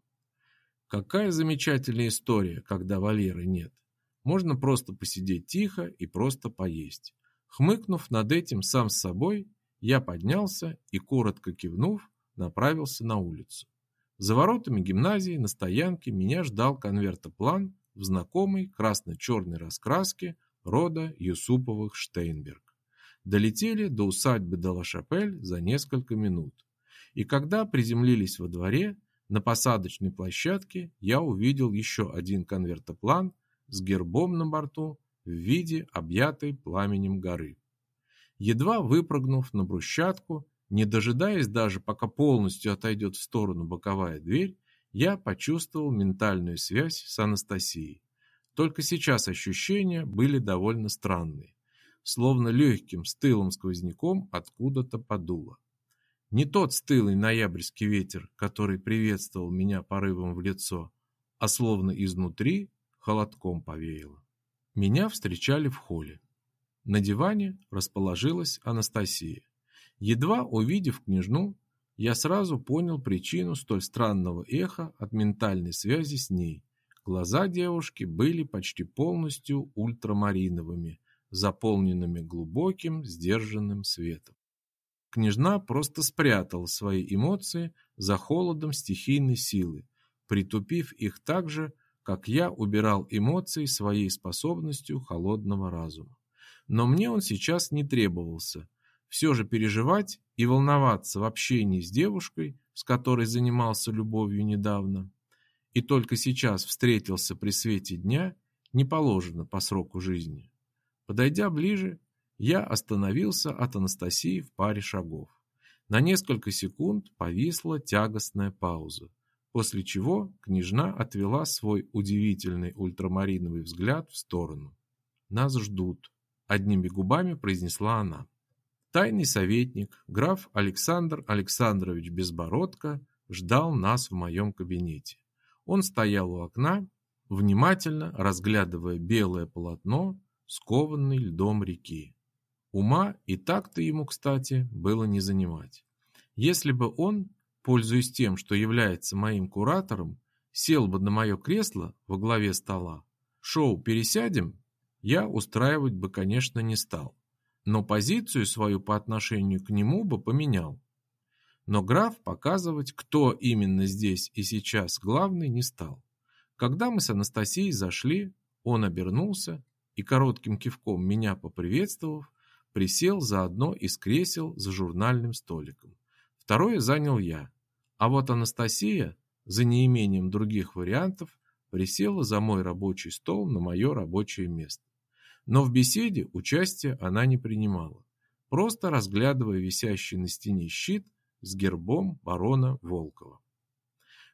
A: Какая замечательная история, когда Валеры нет. Можно просто посидеть тихо и просто поесть. Хмыкнув над этим сам с собой, я поднялся и, коротко кивнув, направился на улицу. За воротами гимназии на стоянке меня ждал конвертоплан в знакомой красно-черной раскраске рода Юсуповых Штейнберг. Долетели до усадьбы Далашапель за несколько минут. И когда приземлились во дворе, на посадочной площадке я увидел еще один конвертоплан с гербом на борту в виде объятой пламенем горы. Едва выпрыгнув на брусчатку, не дожидаясь даже, пока полностью отойдет в сторону боковая дверь, я почувствовал ментальную связь с Анастасией. Только сейчас ощущения были довольно странные, словно легким стылым сквозняком откуда-то подуло. Не тот стылый ноябрьский ветер, который приветствовал меня порывом в лицо, а словно изнутри холодком повеяло. Меня встречали в холле. На диване расположилась Анастасия. Едва увидев княжну, я сразу понял причину столь странного эха от ментальной связи с ней. Глаза девушки были почти полностью ультрамариновыми, заполненными глубоким, сдержанным светом. Княжна просто спрятала свои эмоции за холодом стихийной силы, притупив их так же, как я убирал эмоции своей способностью холодного разума. Но мне он сейчас не требовался. Все же переживать и волноваться в общении с девушкой, с которой занимался любовью недавно, и только сейчас встретился при свете дня, не положено по сроку жизни. Подойдя ближе, я остановился от Анастасии в паре шагов. На несколько секунд повисла тягостная пауза, после чего княжна отвела свой удивительный ультрамариновый взгляд в сторону. «Нас ждут», — одними губами произнесла она. Тайный советник, граф Александр Александрович Безбородко, ждал нас в моем кабинете. Он стоял у окна, внимательно разглядывая белое полотно, скованный льдом реки. Ума и так-то ему, кстати, было не занимать. Если бы он, пользуясь тем, что является моим куратором, сел бы на мое кресло во главе стола, шоу «Пересядем» я устраивать бы, конечно, не стал, но позицию свою по отношению к нему бы поменял. Но граф показывать, кто именно здесь и сейчас главный, не стал. Когда мы с Анастасией зашли, он обернулся и коротким кивком меня поприветствовав, присел за одно из кресел за журнальным столиком. Второе занял я, а вот Анастасия, за неимением других вариантов, присела за мой рабочий стол на мое рабочее место. Но в беседе участия она не принимала, просто разглядывая висящий на стене щит с гербом барона Волкова.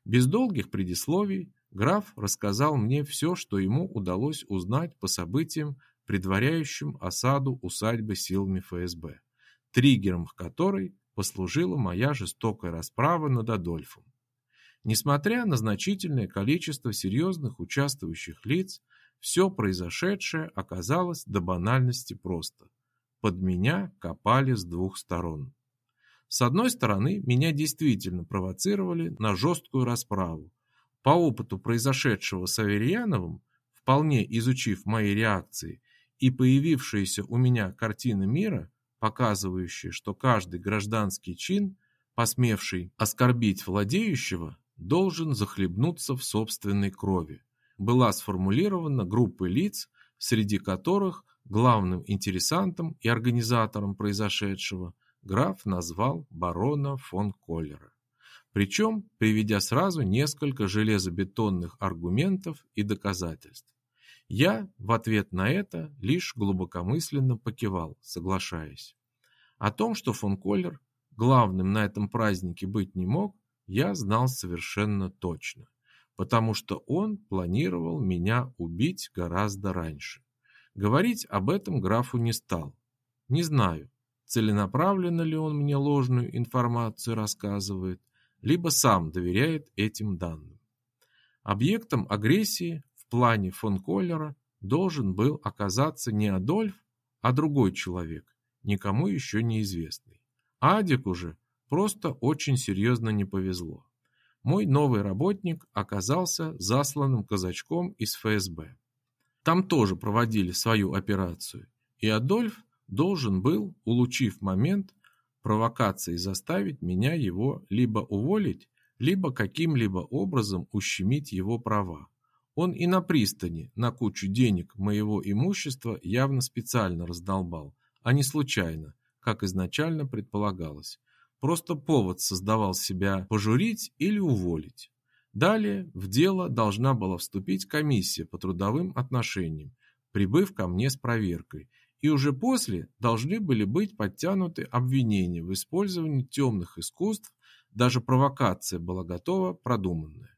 A: Без долгих предисловий граф рассказал мне все, что ему удалось узнать по событиям предваряющим осаду усадьбы силами ФСБ, триггером которой послужила моя жестокая расправа над Адольфом. Несмотря на значительное количество серьезных участвующих лиц, все произошедшее оказалось до банальности просто. Под меня копали с двух сторон. С одной стороны, меня действительно провоцировали на жесткую расправу. По опыту произошедшего с Аверьяновым, вполне изучив мои реакции и появившаяся у меня картина мира, показывающая, что каждый гражданский чин, посмевший оскорбить владеющего, должен захлебнуться в собственной крови, была сформулирована группой лиц, среди которых главным интересантом и организатором произошедшего граф назвал барона фон Коллера. Причем приведя сразу несколько железобетонных аргументов и доказательств. Я в ответ на это лишь глубокомысленно покивал, соглашаясь. О том, что фон Коллер главным на этом празднике быть не мог, я знал совершенно точно, потому что он планировал меня убить гораздо раньше. Говорить об этом графу не стал. Не знаю, целенаправленно ли он мне ложную информацию рассказывает, либо сам доверяет этим данным. Объектом агрессии плане фон Коллера должен был оказаться не Адольф, а другой человек, никому еще неизвестный. Адик уже просто очень серьезно не повезло. Мой новый работник оказался засланным казачком из ФСБ. Там тоже проводили свою операцию, и Адольф должен был, улучив момент, провокацией заставить меня его либо уволить, либо каким-либо образом ущемить его права. Он и на пристани на кучу денег моего имущества явно специально раздолбал, а не случайно, как изначально предполагалось. Просто повод создавал себя пожурить или уволить. Далее в дело должна была вступить комиссия по трудовым отношениям, прибыв ко мне с проверкой, и уже после должны были быть подтянуты обвинения в использовании темных искусств, даже провокация была готова, продуманная.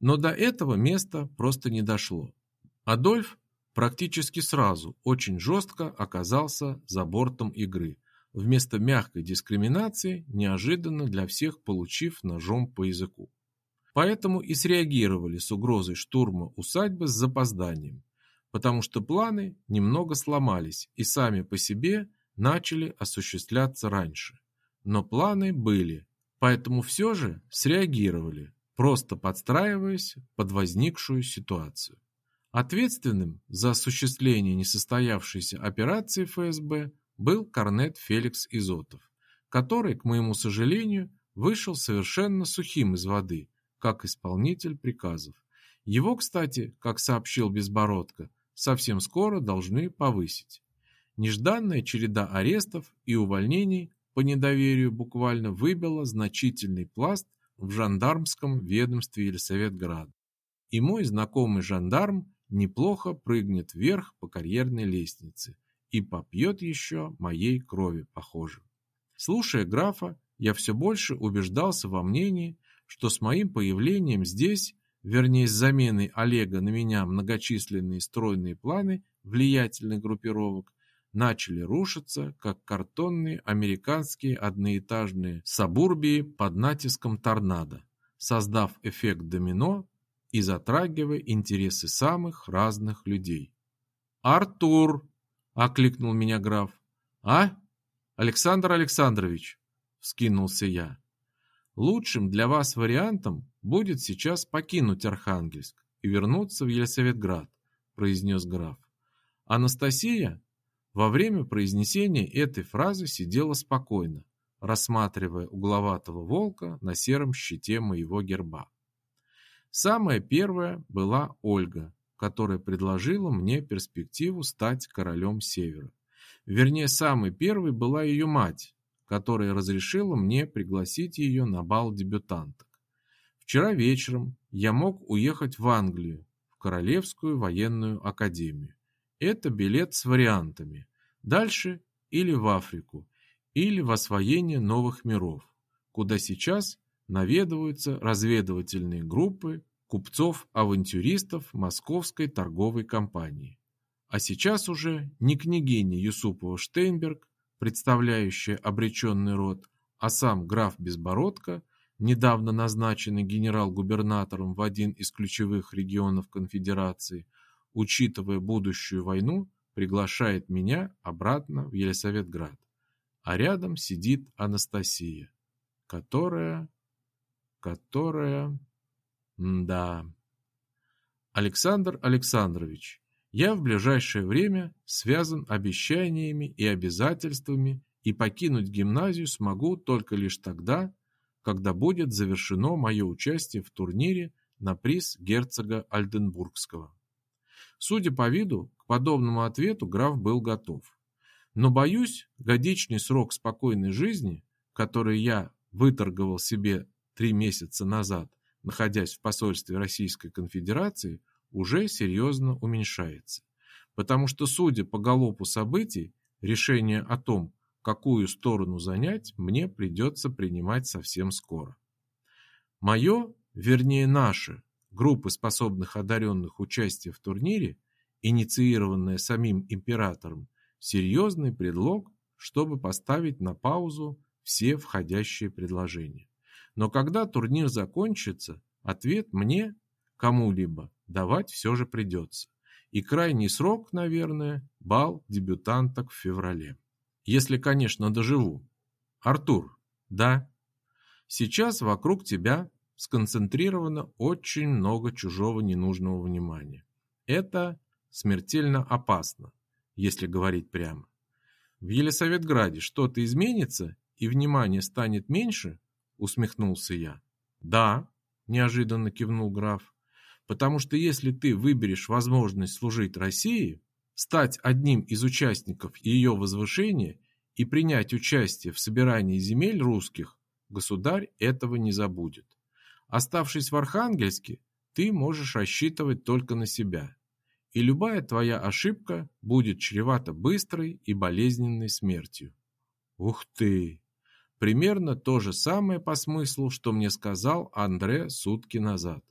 A: Но до этого места просто не дошло. Адольф практически сразу очень жестко оказался за бортом игры, вместо мягкой дискриминации, неожиданно для всех получив ножом по языку. Поэтому и среагировали с угрозой штурма усадьбы с запозданием. потому что планы немного сломались и сами по себе начали осуществляться раньше. Но планы были, поэтому все же среагировали, просто подстраиваясь под возникшую ситуацию. Ответственным за осуществление несостоявшейся операции ФСБ был корнет Феликс Изотов, который, к моему сожалению, вышел совершенно сухим из воды, как исполнитель приказов. Его, кстати, как сообщил Безбородко, совсем скоро должны повысить. Нежданная череда арестов и увольнений по недоверию буквально выбила значительный пласт в жандармском ведомстве Елисаветграда. И мой знакомый жандарм неплохо прыгнет вверх по карьерной лестнице и попьет еще моей крови, похоже. Слушая графа, я все больше убеждался во мнении, что с моим появлением здесь, вернее с заменой Олега на меня многочисленные стройные планы влиятельных группировок начали рушиться, как картонные американские одноэтажные сабурбии под натиском торнадо, создав эффект домино и затрагивая интересы самых разных людей. «Артур!» – окликнул меня граф. «А? Александр Александрович!» – вскинулся я. «Лучшим для вас вариантом будет сейчас покинуть Архангельск и вернуться в Елисаветград», – произнес граф. Анастасия во время произнесения этой фразы сидела спокойно, рассматривая угловатого волка на сером щите моего герба. Самая первая была Ольга, которая предложила мне перспективу стать королем Севера. Вернее, самой первой была ее мать, которая разрешила мне пригласить ее на бал дебютанток. Вчера вечером я мог уехать в Англию, в Королевскую военную академию. Это билет с вариантами. Дальше или в Африку, или в освоение новых миров, куда сейчас наведываются разведывательные группы купцов-авантюристов Московской торговой компании. А сейчас уже не княгиня Юсупова-Штейнберг, представляющая обреченный род, а сам граф Безбородко, недавно назначенный генерал-губернатором в один из ключевых регионов конфедерации, учитывая будущую войну, приглашает меня обратно в Елисаветград. А рядом сидит Анастасия, которая... которая... Да. Александр Александрович, я в ближайшее время связан обещаниями и обязательствами и покинуть гимназию смогу только лишь тогда, когда будет завершено мое участие в турнире на приз герцога Альденбургского. Судя по виду, к подобному ответу граф был готов. Но, боюсь, годичный срок спокойной жизни, который я выторговал себе три месяца назад, находясь в посольстве Российской Конфедерации, уже серьезно уменьшается. Потому что, судя по галопу событий, решение о том, какую сторону занять, мне придется принимать совсем скоро. Мое, вернее наше, группы способных одаренных участия в турнире, инициированная самим императором, серьезный предлог, чтобы поставить на паузу все входящие предложения. Но когда турнир закончится, ответ мне, кому-либо, давать все же придется. И крайний срок, наверное, бал дебютанток в феврале. Если, конечно, доживу. Артур, да, сейчас вокруг тебя сконцентрировано очень много чужого ненужного внимания. Это смертельно опасно, если говорить прямо. В Елисаветграде что-то изменится и внимание станет меньше, усмехнулся я. Да, неожиданно кивнул граф. Потому что если ты выберешь возможность служить России, стать одним из участников ее возвышения и принять участие в собирании земель русских, государь этого не забудет. Оставшись в Архангельске, ты можешь рассчитывать только на себя. И любая твоя ошибка будет чревата быстрой и болезненной смертью. Ух ты! Примерно то же самое по смыслу, что мне сказал Андре сутки назад.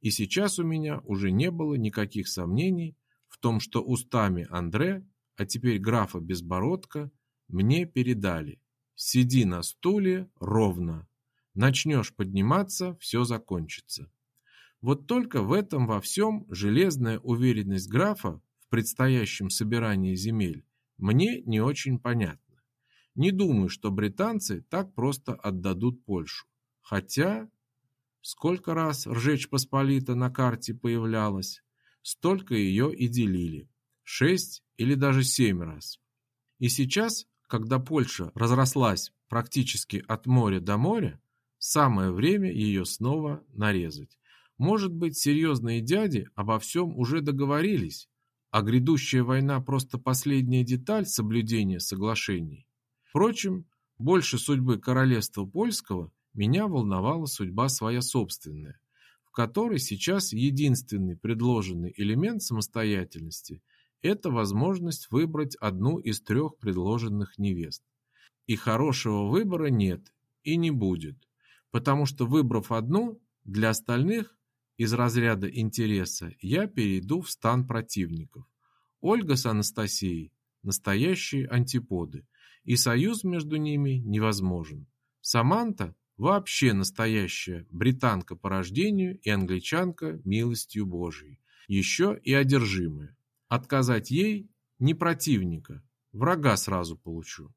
A: И сейчас у меня уже не было никаких сомнений в том, что устами Андре, а теперь графа Безбородка, мне передали. Сиди на стуле ровно. Начнешь подниматься, все закончится. Вот только в этом во всем железная уверенность графа в предстоящем собирании земель, мне не очень понятно. Не думаю, что британцы так просто отдадут Польшу. Хотя, сколько раз Ржечь Посполита на карте появлялась, столько ее и делили. Шесть или даже семь раз. И сейчас, когда Польша разрослась практически от моря до моря, самое время ее снова нарезать. Может быть, серьезные дяди обо всем уже договорились, а грядущая война просто последняя деталь соблюдения соглашений. Впрочем, больше судьбы королевства польского меня волновала судьба своя собственная, в которой сейчас единственный предложенный элемент самостоятельности – это возможность выбрать одну из трех предложенных невест. И хорошего выбора нет и не будет, потому что выбрав одну, для остальных из разряда интереса я перейду в стан противников. Ольга с Анастасией – настоящие антиподы, и союз между ними невозможен. Саманта – вообще настоящая британка по рождению и англичанка милостью Божией, еще и одержимая. Отказать ей – не противника, врага сразу получу.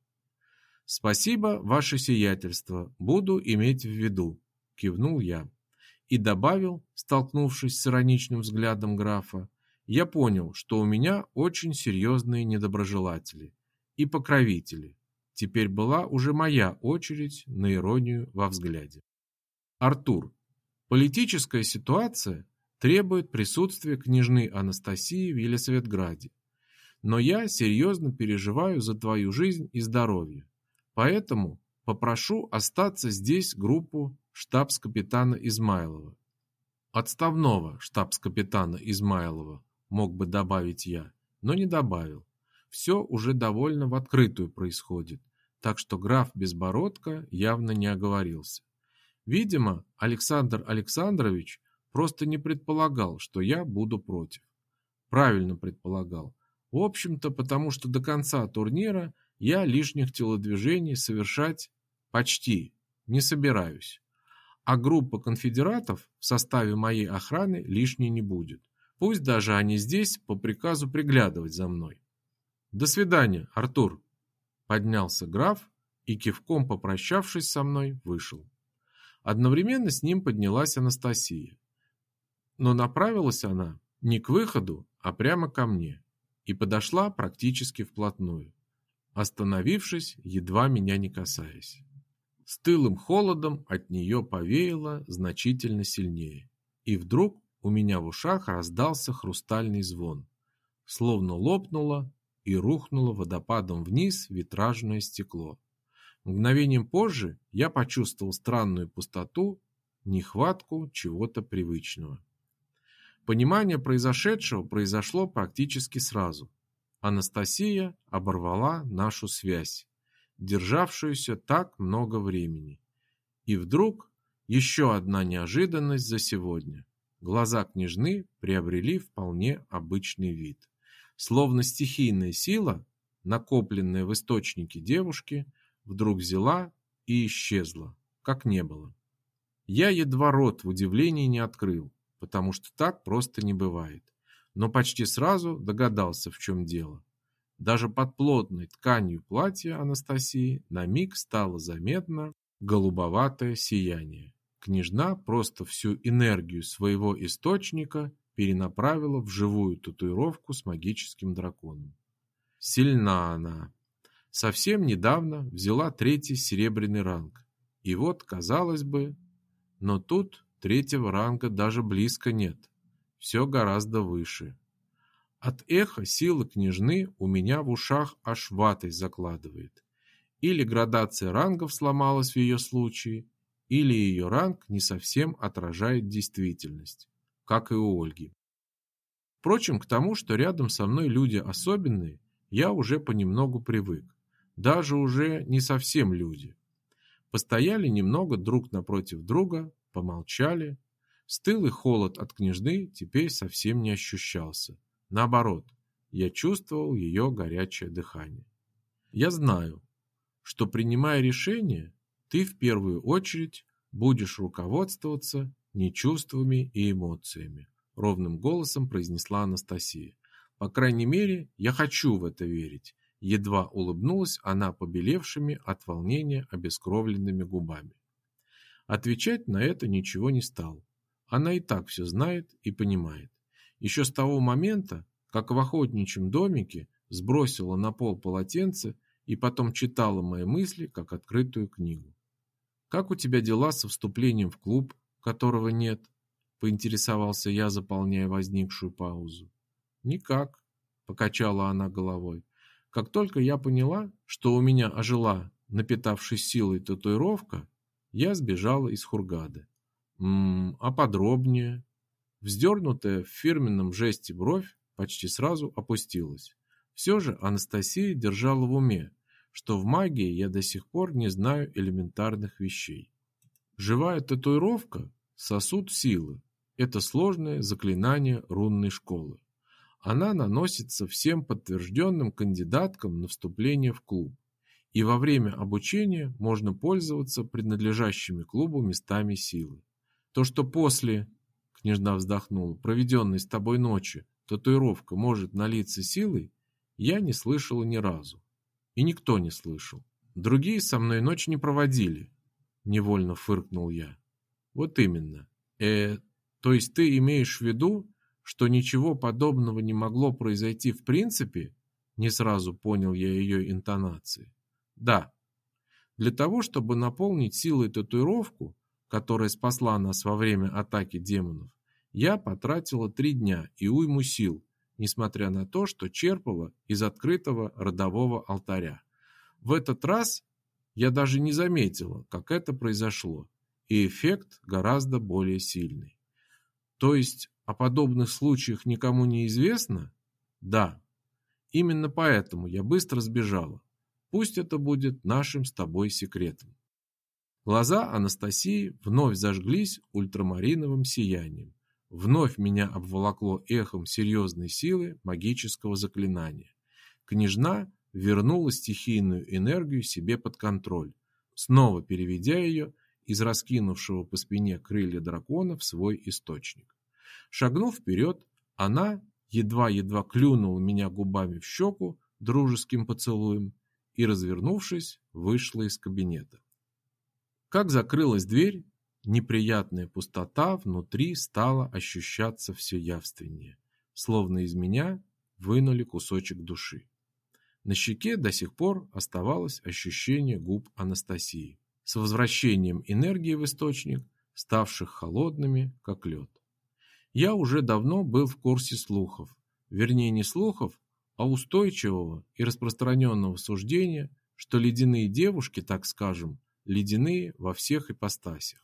A: «Спасибо, ваше сиятельство, буду иметь в виду», – кивнул я и добавил, столкнувшись с ироничным взглядом графа, я понял, что у меня очень серьезные недоброжелатели и покровители. Теперь была уже моя очередь на иронию во взгляде. Артур, политическая ситуация требует присутствия княжны Анастасии в Елисаветграде. Но я серьезно переживаю за твою жизнь и здоровье. Поэтому попрошу остаться здесь группу штабс-капитана Измайлова. Отставного штабс-капитана Измайлова, мог бы добавить я, но не добавил. Все уже довольно в открытую происходит, так что граф Безбородко явно не оговорился. Видимо, Александр Александрович просто не предполагал, что я буду против. Правильно предполагал. В общем-то, потому что до конца турнира я лишних телодвижений совершать почти не собираюсь а группа конфедератов в составе моей охраны лишней не будет. Пусть даже они здесь по приказу приглядывать за мной. До свидания, Артур. Поднялся граф и кивком попрощавшись со мной, вышел. Одновременно с ним поднялась Анастасия. Но направилась она не к выходу, а прямо ко мне и подошла практически вплотную, остановившись, едва меня не касаясь. Стылым холодом от нее повеяло значительно сильнее. И вдруг у меня в ушах раздался хрустальный звон. Словно лопнуло и рухнуло водопадом вниз витражное стекло. Мгновением позже я почувствовал странную пустоту, нехватку чего-то привычного. Понимание произошедшего произошло практически сразу. Анастасия оборвала нашу связь державшуюся так много времени. И вдруг еще одна неожиданность за сегодня. Глаза княжны приобрели вполне обычный вид. Словно стихийная сила, накопленная в источнике девушки, вдруг взяла и исчезла, как не было. Я едва рот в удивлении не открыл, потому что так просто не бывает. Но почти сразу догадался, в чем дело. Даже под плотной тканью платья Анастасии на миг стало заметно голубоватое сияние. Княжна просто всю энергию своего источника перенаправила в живую татуировку с магическим драконом. Сильна она. Совсем недавно взяла третий серебряный ранг. И вот, казалось бы, но тут третьего ранга даже близко нет. Все гораздо выше. От эха силы княжны у меня в ушах аж ватой закладывает. Или градация рангов сломалась в ее случае, или ее ранг не совсем отражает действительность, как и у Ольги. Впрочем, к тому, что рядом со мной люди особенные, я уже понемногу привык. Даже уже не совсем люди. Постояли немного друг напротив друга, помолчали. Стылый холод от княжны теперь совсем не ощущался. Наоборот, я чувствовал ее горячее дыхание. Я знаю, что принимая решение, ты в первую очередь будешь руководствоваться не чувствами и эмоциями, ровным голосом произнесла Анастасия. По крайней мере, я хочу в это верить. Едва улыбнулась она побелевшими от волнения обескровленными губами. Отвечать на это ничего не стал. Она и так все знает и понимает. Еще с того момента, как в охотничьем домике сбросила на пол полотенце и потом читала мои мысли, как открытую книгу. «Как у тебя дела со вступлением в клуб, которого нет?» – поинтересовался я, заполняя возникшую паузу. «Никак», – покачала она головой. «Как только я поняла, что у меня ожила, напитавшись силой татуировка, я сбежала из Хургады. М а подробнее?» Вздернутая в фирменном жесте бровь почти сразу опустилась. Все же Анастасия держала в уме, что в магии я до сих пор не знаю элементарных вещей. Живая татуировка – сосуд силы. Это сложное заклинание рунной школы. Она наносится всем подтвержденным кандидаткам на вступление в клуб. И во время обучения можно пользоваться принадлежащими клубу местами силы. То, что после, княжна вздохнула, проведенной с тобой ночи, татуировка может налиться силой, я не слышала ни разу. И никто не слышал. Другие со мной ночь не проводили. Невольно фыркнул я. Вот именно. Э, то есть ты имеешь в виду, что ничего подобного не могло произойти в принципе? Не сразу понял я ее интонации. Да. Для того, чтобы наполнить силой татуировку, которая спасла нас во время атаки демонов, я потратила три дня и уйму сил, несмотря на то, что черпала из открытого родового алтаря. В этот раз я даже не заметила, как это произошло, и эффект гораздо более сильный. То есть о подобных случаях никому не известно? Да. Именно поэтому я быстро сбежала. Пусть это будет нашим с тобой секретом. Глаза Анастасии вновь зажглись ультрамариновым сиянием. Вновь меня обволокло эхом серьезной силы магического заклинания. Княжна вернула стихийную энергию себе под контроль, снова переведя ее из раскинувшего по спине крылья дракона в свой источник. Шагнув вперед, она едва-едва клюнула меня губами в щеку дружеским поцелуем и, развернувшись, вышла из кабинета. Как закрылась дверь, Неприятная пустота внутри стала ощущаться все явственнее, словно из меня вынули кусочек души. На щеке до сих пор оставалось ощущение губ Анастасии, с возвращением энергии в источник, ставших холодными, как лед. Я уже давно был в курсе слухов, вернее не слухов, а устойчивого и распространенного суждения, что ледяные девушки, так скажем, ледяные во всех ипостасях.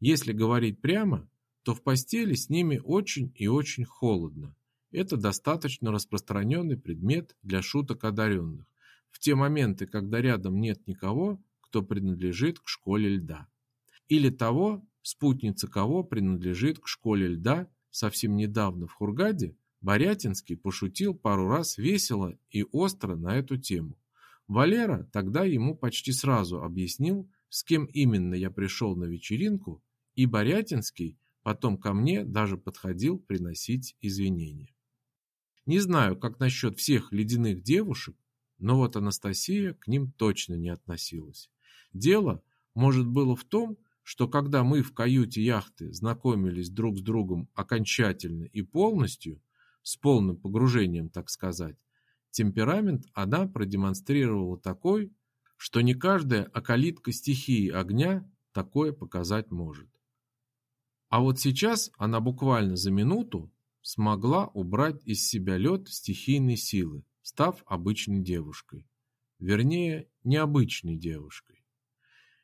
A: Если говорить прямо, то в постели с ними очень и очень холодно. Это достаточно распространенный предмет для шуток одаренных. В те моменты, когда рядом нет никого, кто принадлежит к школе льда. Или того, спутница кого принадлежит к школе льда, совсем недавно в Хургаде Борятинский пошутил пару раз весело и остро на эту тему. Валера тогда ему почти сразу объяснил, с кем именно я пришел на вечеринку и Борятинский потом ко мне даже подходил приносить извинения. Не знаю, как насчет всех ледяных девушек, но вот Анастасия к ним точно не относилась. Дело, может, было в том, что когда мы в каюте яхты знакомились друг с другом окончательно и полностью, с полным погружением, так сказать, темперамент она продемонстрировала такой, что не каждая околитка стихии огня такое показать может. А вот сейчас она буквально за минуту смогла убрать из себя лед стихийной силы, став обычной девушкой. Вернее, необычной девушкой.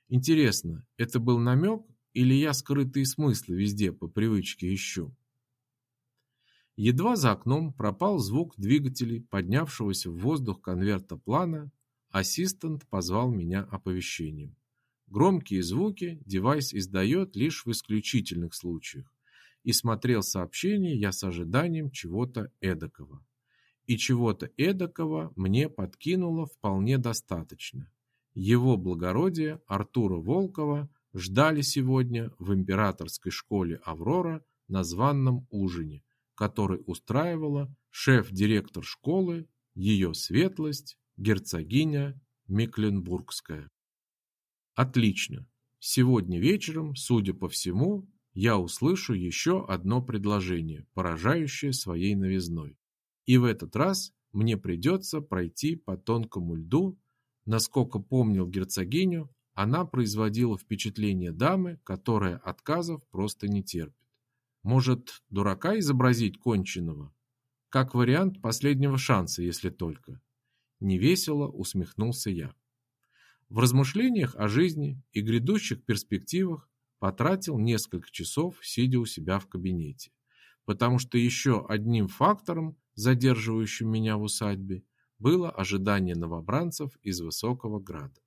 A: Интересно, это был намек или я скрытые смыслы везде по привычке ищу? Едва за окном пропал звук двигателей, поднявшегося в воздух конверта плана, ассистент позвал меня оповещением. Громкие звуки девайс издает лишь в исключительных случаях. И смотрел сообщение я с ожиданием чего-то эдакого. И чего-то эдакого мне подкинуло вполне достаточно. Его благородие Артура Волкова ждали сегодня в императорской школе «Аврора» на званном ужине, который устраивала шеф-директор школы, ее светлость, герцогиня Мекленбургская. Отлично. Сегодня вечером, судя по всему, я услышу еще одно предложение, поражающее своей новизной. И в этот раз мне придется пройти по тонкому льду. Насколько помнил герцогиню, она производила впечатление дамы, которая отказов просто не терпит. Может, дурака изобразить конченого? Как вариант последнего шанса, если только. Невесело усмехнулся я. В размышлениях о жизни и грядущих перспективах потратил несколько часов, сидя у себя в кабинете. Потому что еще одним фактором, задерживающим меня в усадьбе, было ожидание новобранцев из Высокого Града.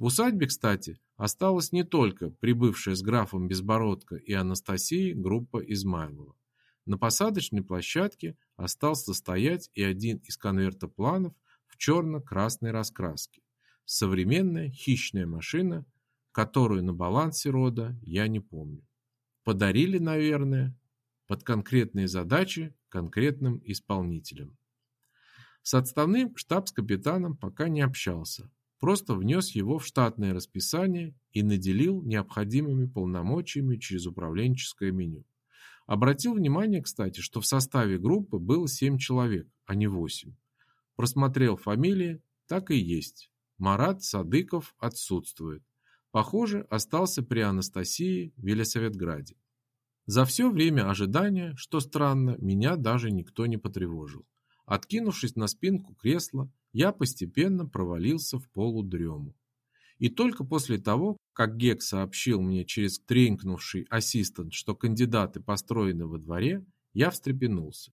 A: В усадьбе, кстати, осталась не только прибывшая с графом Безбородко и Анастасией группа Измайлова. На посадочной площадке остался стоять и один из конвертопланов в черно-красной раскраске. Современная хищная машина, которую на балансе рода я не помню. Подарили, наверное, под конкретные задачи конкретным исполнителям. С отставным штабс-капитаном пока не общался, просто внес его в штатное расписание и наделил необходимыми полномочиями через управленческое меню. Обратил внимание, кстати, что в составе группы было 7 человек, а не 8. Просмотрел фамилии, так и есть. Марат Садыков отсутствует. Похоже, остался при Анастасии в Велесоветграде. За все время ожидания, что странно, меня даже никто не потревожил. Откинувшись на спинку кресла, я постепенно провалился в полудрему. И только после того, как Гек сообщил мне через тренькнувший ассистент, что кандидаты построены во дворе, я встрепенулся.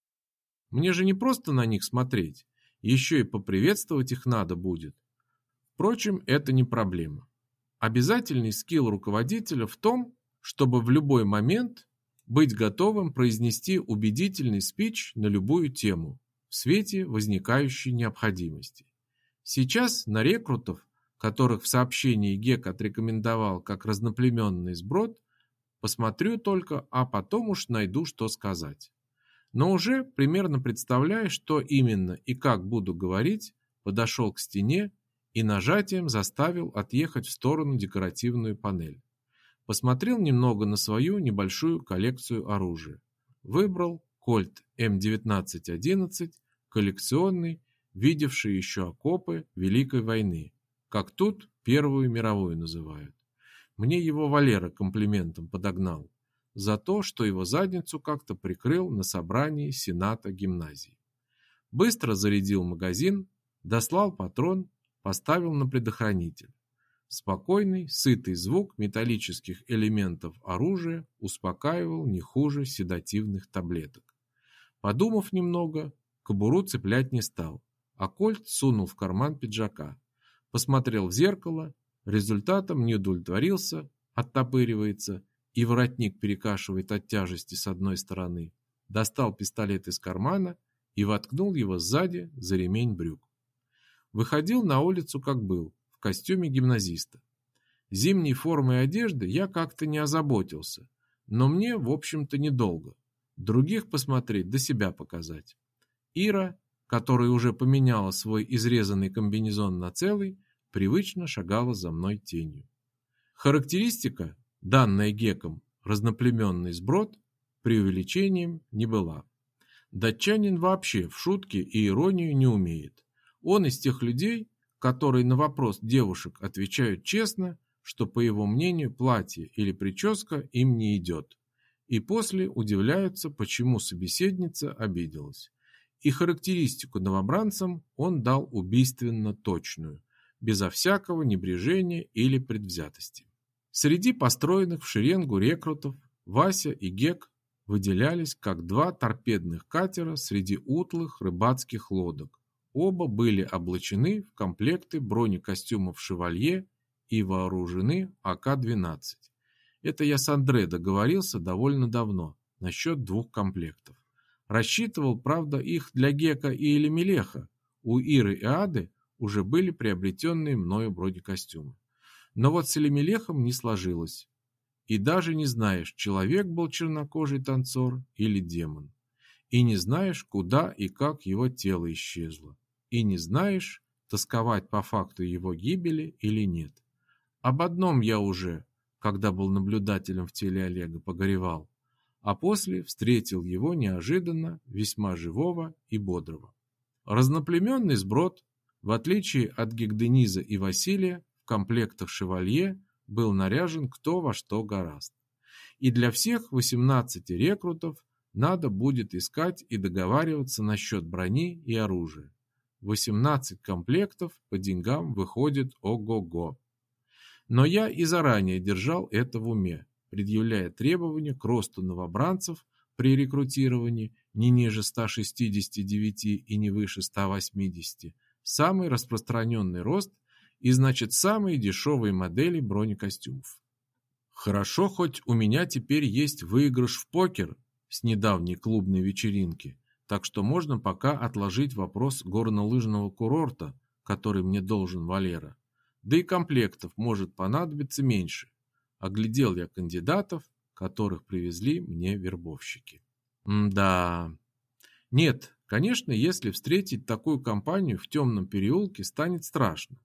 A: Мне же не просто на них смотреть, еще и поприветствовать их надо будет. Впрочем, это не проблема. Обязательный скилл руководителя в том, чтобы в любой момент быть готовым произнести убедительный спич на любую тему, в свете возникающей необходимости. Сейчас на рекрутов, которых в сообщении ГЕК отрекомендовал как разноплеменный сброд, посмотрю только, а потом уж найду, что сказать. Но уже примерно представляя, что именно и как буду говорить, подошел к стене и нажатием заставил отъехать в сторону декоративную панель. Посмотрел немного на свою небольшую коллекцию оружия. Выбрал Кольт М1911, коллекционный, видевший еще окопы Великой войны, как тут Первую мировую называют. Мне его Валера комплиментом подогнал за то, что его задницу как-то прикрыл на собрании Сената гимназии. Быстро зарядил магазин, дослал патрон, поставил на предохранитель. Спокойный, сытый звук металлических элементов оружия успокаивал не хуже седативных таблеток. Подумав немного, кобуру цеплять не стал, а кольт сунул в карман пиджака. Посмотрел в зеркало, результатом не удовлетворился, оттопыривается, и воротник перекашивает от тяжести с одной стороны. Достал пистолет из кармана и воткнул его сзади за ремень брюк. Выходил на улицу как был, в костюме гимназиста. Зимней формой одежды я как-то не озаботился, но мне, в общем-то, недолго. Других посмотреть, до себя показать. Ира, которая уже поменяла свой изрезанный комбинезон на целый, привычно шагала за мной тенью. Характеристика, данная Геком, разноплеменный сброд, преувеличением не была. Датчанин вообще в шутки и иронию не умеет. Он из тех людей, которые на вопрос девушек отвечают честно, что, по его мнению, платье или прическа им не идет. И после удивляются, почему собеседница обиделась. И характеристику новобранцам он дал убийственно точную, безо всякого небрежения или предвзятости. Среди построенных в шеренгу рекрутов Вася и Гек выделялись как два торпедных катера среди утлых рыбацких лодок, Оба были облачены в комплекты бронекостюмов «Шевалье» и вооружены АК-12. Это я с Андре договорился довольно давно, насчет двух комплектов. Рассчитывал, правда, их для Гека и Элемелеха. У Иры и Ады уже были приобретенные мною бронекостюмы. Но вот с Элемелехом не сложилось. И даже не знаешь, человек был чернокожий танцор или демон. и не знаешь, куда и как его тело исчезло, и не знаешь, тосковать по факту его гибели или нет. Об одном я уже, когда был наблюдателем в теле Олега, погоревал, а после встретил его неожиданно, весьма живого и бодрого. Разноплеменный сброд, в отличие от Гигдениза и Василия, комплектах «Шевалье» был наряжен кто во что гораст. И для всех 18 рекрутов надо будет искать и договариваться насчет брони и оружия. 18 комплектов по деньгам выходит ого-го. Но я и заранее держал это в уме, предъявляя требования к росту новобранцев при рекрутировании не ниже 169 и не выше 180, самый распространенный рост и, значит, самые дешевые модели бронекостюмов. Хорошо, хоть у меня теперь есть выигрыш в покер с недавней клубной вечеринки, так что можно пока отложить вопрос горнолыжного курорта, который мне должен Валера. Да и комплектов может понадобиться меньше. Оглядел я кандидатов, которых привезли мне вербовщики. да. Нет, конечно, если встретить такую компанию в темном переулке, станет страшно.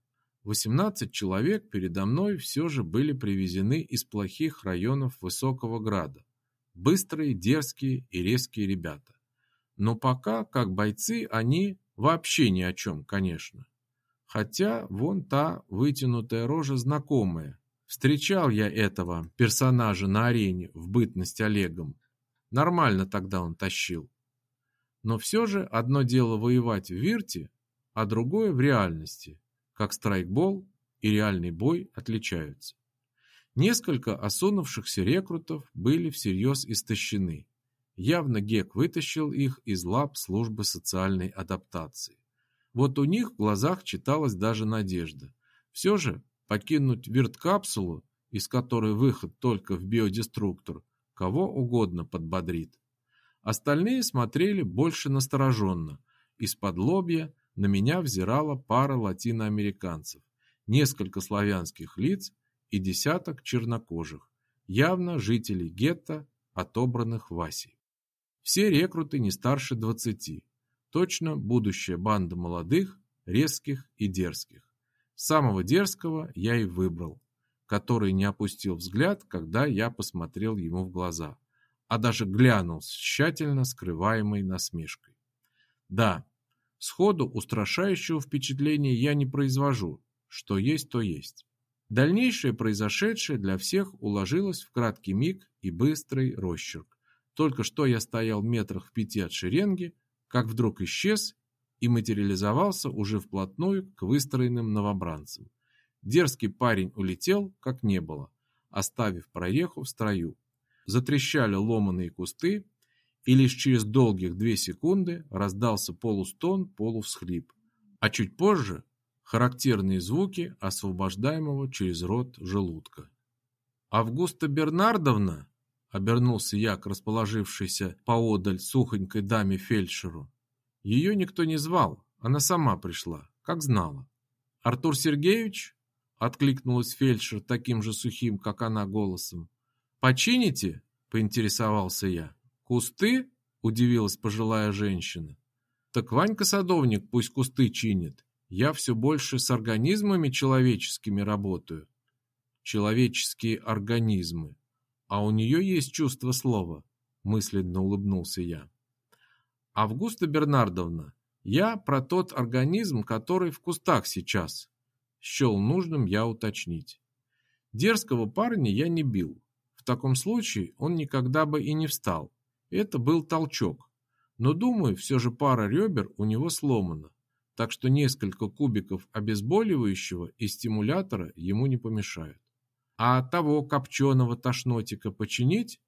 A: 18 человек передо мной все же были привезены из плохих районов Высокого Града. Быстрые, дерзкие и резкие ребята. Но пока, как бойцы, они вообще ни о чем, конечно. Хотя вон та вытянутая рожа знакомая. Встречал я этого персонажа на арене в бытность Олегом. Нормально тогда он тащил. Но все же одно дело воевать в Вирте, а другое в реальности, как страйкбол и реальный бой отличаются. Несколько осунувшихся рекрутов были всерьез истощены. Явно Гек вытащил их из лап службы социальной адаптации. Вот у них в глазах читалась даже надежда. Все же покинуть вирт-капсулу, из которой выход только в биодеструктор, кого угодно подбодрит. Остальные смотрели больше настороженно. Из-под лобья на меня взирала пара латиноамериканцев, несколько славянских лиц и десяток чернокожих, явно жителей гетто, отобранных Васей. Все рекруты не старше двадцати, Точно будущая банда молодых, резких и дерзких. Самого дерзкого я и выбрал, который не опустил взгляд, когда я посмотрел ему в глаза, а даже глянул с тщательно скрываемой насмешкой. Да, сходу устрашающего впечатления я не произвожу, что есть, то есть. Дальнейшее произошедшее для всех уложилось в краткий миг и быстрый росчерк. Только что я стоял метрах в пяти от шеренги, как вдруг исчез и материализовался уже вплотную к выстроенным новобранцам. Дерзкий парень улетел, как не было, оставив прореху в строю. Затрещали ломаные кусты, и лишь через долгих две секунды раздался полустон, полувсхлип. А чуть позже характерные звуки освобождаемого через рот желудка. «Августа Бернардовна!» Обернулся я к расположившейся поодаль сухонькой даме-фельдшеру. Ее никто не звал, она сама пришла, как знала. «Артур Сергеевич?» — откликнулась фельдшер таким же сухим, как она, голосом. «Почините?» — поинтересовался я. «Кусты?» — удивилась пожилая женщина. «Так Ванька-садовник пусть кусты чинит. Я все больше с организмами человеческими работаю». «Человеческие организмы», а у нее есть чувство слова, мысленно улыбнулся я. Августа Бернардовна, я про тот организм, который в кустах сейчас. Счел нужным я уточнить. Дерзкого парня я не бил. В таком случае он никогда бы и не встал. Это был толчок. Но, думаю, все же пара ребер у него сломана, так что несколько кубиков обезболивающего и стимулятора ему не помешают. А того копченого тошнотика починить?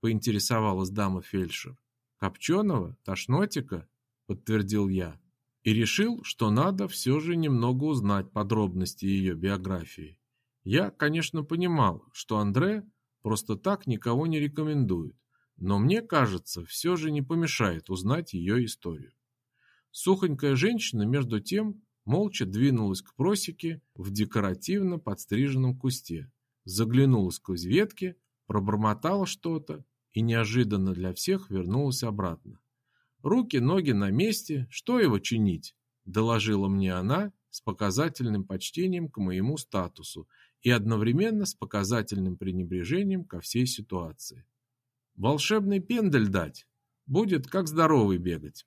A: Поинтересовалась дама-фельдшер. Копченого? Тошнотика? Подтвердил я. И решил, что надо все же немного узнать подробности ее биографии. Я, конечно, понимал, что Андре просто так никого не рекомендует, но мне кажется, все же не помешает узнать ее историю. Сухонькая женщина, между тем, молча двинулась к просеке в декоративно подстриженном кусте, заглянула сквозь ветки, пробормотала что-то и неожиданно для всех вернулась обратно. Руки, ноги на месте, что его чинить? Доложила мне она с показательным почтением к моему статусу и одновременно с показательным пренебрежением ко всей ситуации. Волшебный пендель дать, будет как здоровый бегать.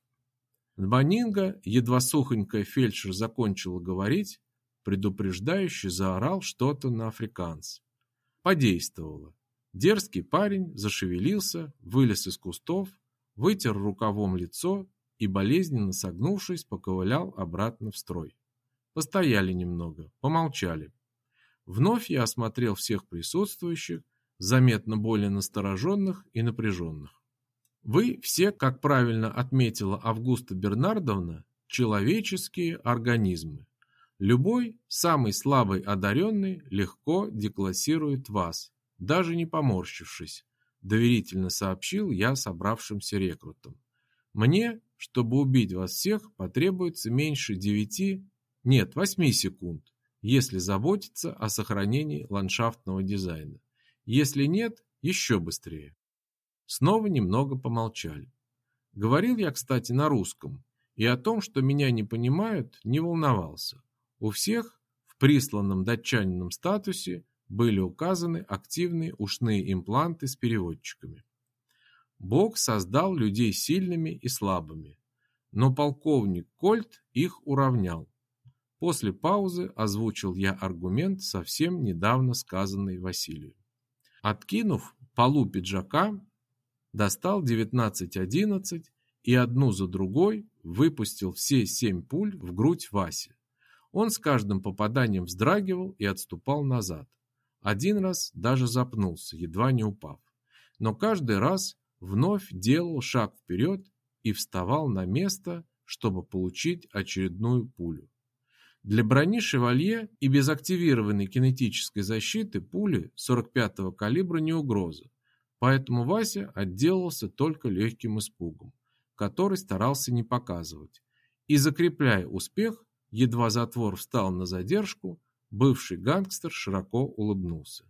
A: Банинга, едва сухонькая фельдшер закончила говорить, предупреждающе заорал что-то на африканс. Подействовало. Дерзкий парень зашевелился, вылез из кустов, вытер рукавом лицо и, болезненно согнувшись, поковылял обратно в строй. Постояли немного, помолчали. Вновь я осмотрел всех присутствующих, заметно более настороженных и напряженных. Вы все, как правильно отметила Августа Бернардовна, человеческие организмы. Любой, самый слабый одаренный, легко деклассирует вас, даже не поморщившись, доверительно сообщил я собравшимся рекрутам. Мне, чтобы убить вас всех, потребуется меньше девяти, нет, восьми секунд, если заботиться о сохранении ландшафтного дизайна. Если нет, еще быстрее. Снова немного помолчали. Говорил я, кстати, на русском, и о том, что меня не понимают, не волновался. У всех в присланном датчанином статусе были указаны активные ушные импланты с переводчиками. Бог создал людей сильными и слабыми, но полковник Кольт их уравнял. После паузы озвучил я аргумент, совсем недавно сказанный Василию. Откинув полу пиджака, достал 19-11 и одну за другой выпустил все семь пуль в грудь Васе. Он с каждым попаданием вздрагивал и отступал назад. Один раз даже запнулся, едва не упав. Но каждый раз вновь делал шаг вперед и вставал на место, чтобы получить очередную пулю. Для брони «Шевалье» и без активированной кинетической защиты пули 45-го калибра не угроза, Поэтому Вася отделался только легким испугом, который старался не показывать. И закрепляя успех, едва затвор встал на задержку, бывший гангстер широко улыбнулся.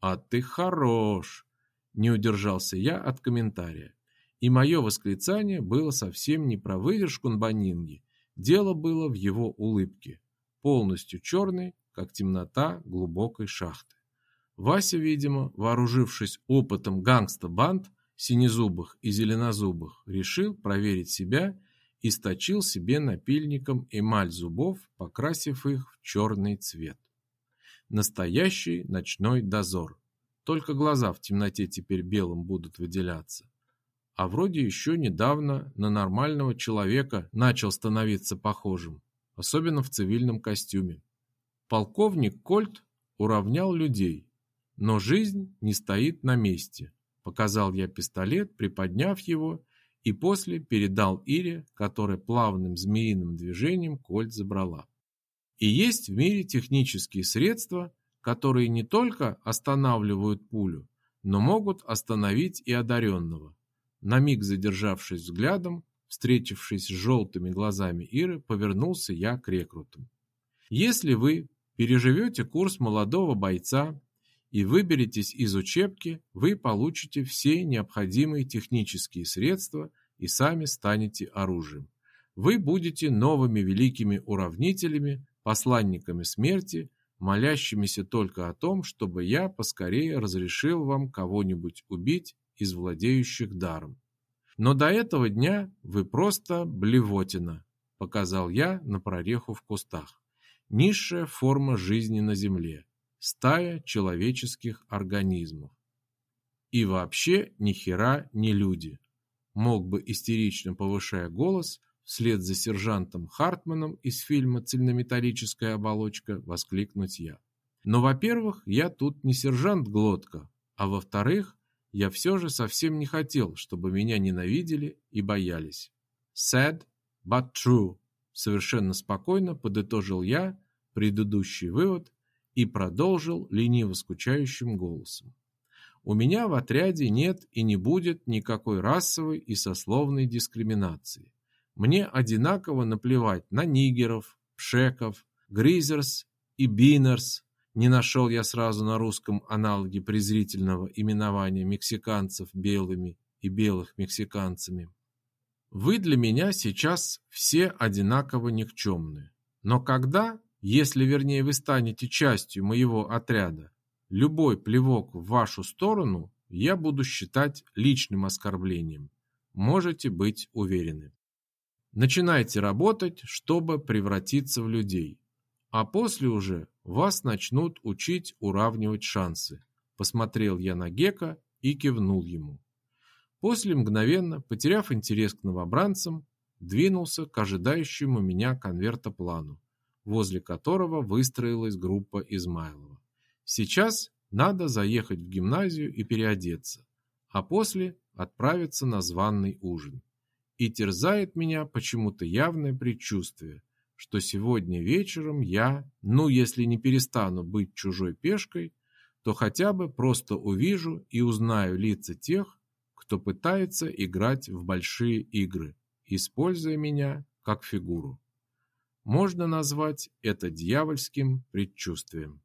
A: «А ты хорош!» – не удержался я от комментария. И мое восклицание было совсем не про выдержку Нбанинги, дело было в его улыбке, полностью черной, как темнота глубокой шахты. Вася, видимо, вооружившись опытом гангста-банд, синезубых и зеленозубых, решил проверить себя и сточил себе напильником эмаль зубов, покрасив их в черный цвет. Настоящий ночной дозор. Только глаза в темноте теперь белым будут выделяться. А вроде еще недавно на нормального человека начал становиться похожим, особенно в цивильном костюме. Полковник Кольт уравнял людей, но жизнь не стоит на месте. Показал я пистолет, приподняв его, и после передал Ире, которая плавным змеиным движением кольт забрала. И есть в мире технические средства, которые не только останавливают пулю, но могут остановить и одаренного. На миг задержавшись взглядом, встретившись с желтыми глазами Иры, повернулся я к рекрутам. Если вы переживете курс молодого бойца и выберетесь из учебки, вы получите все необходимые технические средства и сами станете оружием. Вы будете новыми великими уравнителями, посланниками смерти, молящимися только о том, чтобы я поскорее разрешил вам кого-нибудь убить из владеющих даром. Но до этого дня вы просто блевотина, показал я на прореху в кустах. Низшая форма жизни на земле стая человеческих организмов. И вообще ни хера не люди. Мог бы истерично повышая голос, вслед за сержантом Хартманом из фильма «Цельнометаллическая оболочка» воскликнуть я. Но, во-первых, я тут не сержант Глотка, а во-вторых, я все же совсем не хотел, чтобы меня ненавидели и боялись. Sad, but true. Совершенно спокойно подытожил я предыдущий вывод и продолжил лениво скучающим голосом. У меня в отряде нет и не будет никакой расовой и сословной дискриминации. Мне одинаково наплевать на нигеров, пшеков, гризерс и бинерс. Не нашел я сразу на русском аналоги презрительного именования мексиканцев белыми и белых мексиканцами. Вы для меня сейчас все одинаково никчемны. Но когда, если вернее вы станете частью моего отряда, любой плевок в вашу сторону я буду считать личным оскорблением. Можете быть уверены. Начинайте работать, чтобы превратиться в людей. А после уже вас начнут учить уравнивать шансы. Посмотрел я на Гека и кивнул ему. После мгновенно, потеряв интерес к новобранцам, двинулся к ожидающему меня конвертоплану, возле которого выстроилась группа Измайлова. Сейчас надо заехать в гимназию и переодеться, а после отправиться на званный ужин. И терзает меня почему-то явное предчувствие, что сегодня вечером я, ну если не перестану быть чужой пешкой, то хотя бы просто увижу и узнаю лица тех, кто пытается играть в большие игры, используя меня как фигуру. Можно назвать это дьявольским предчувствием.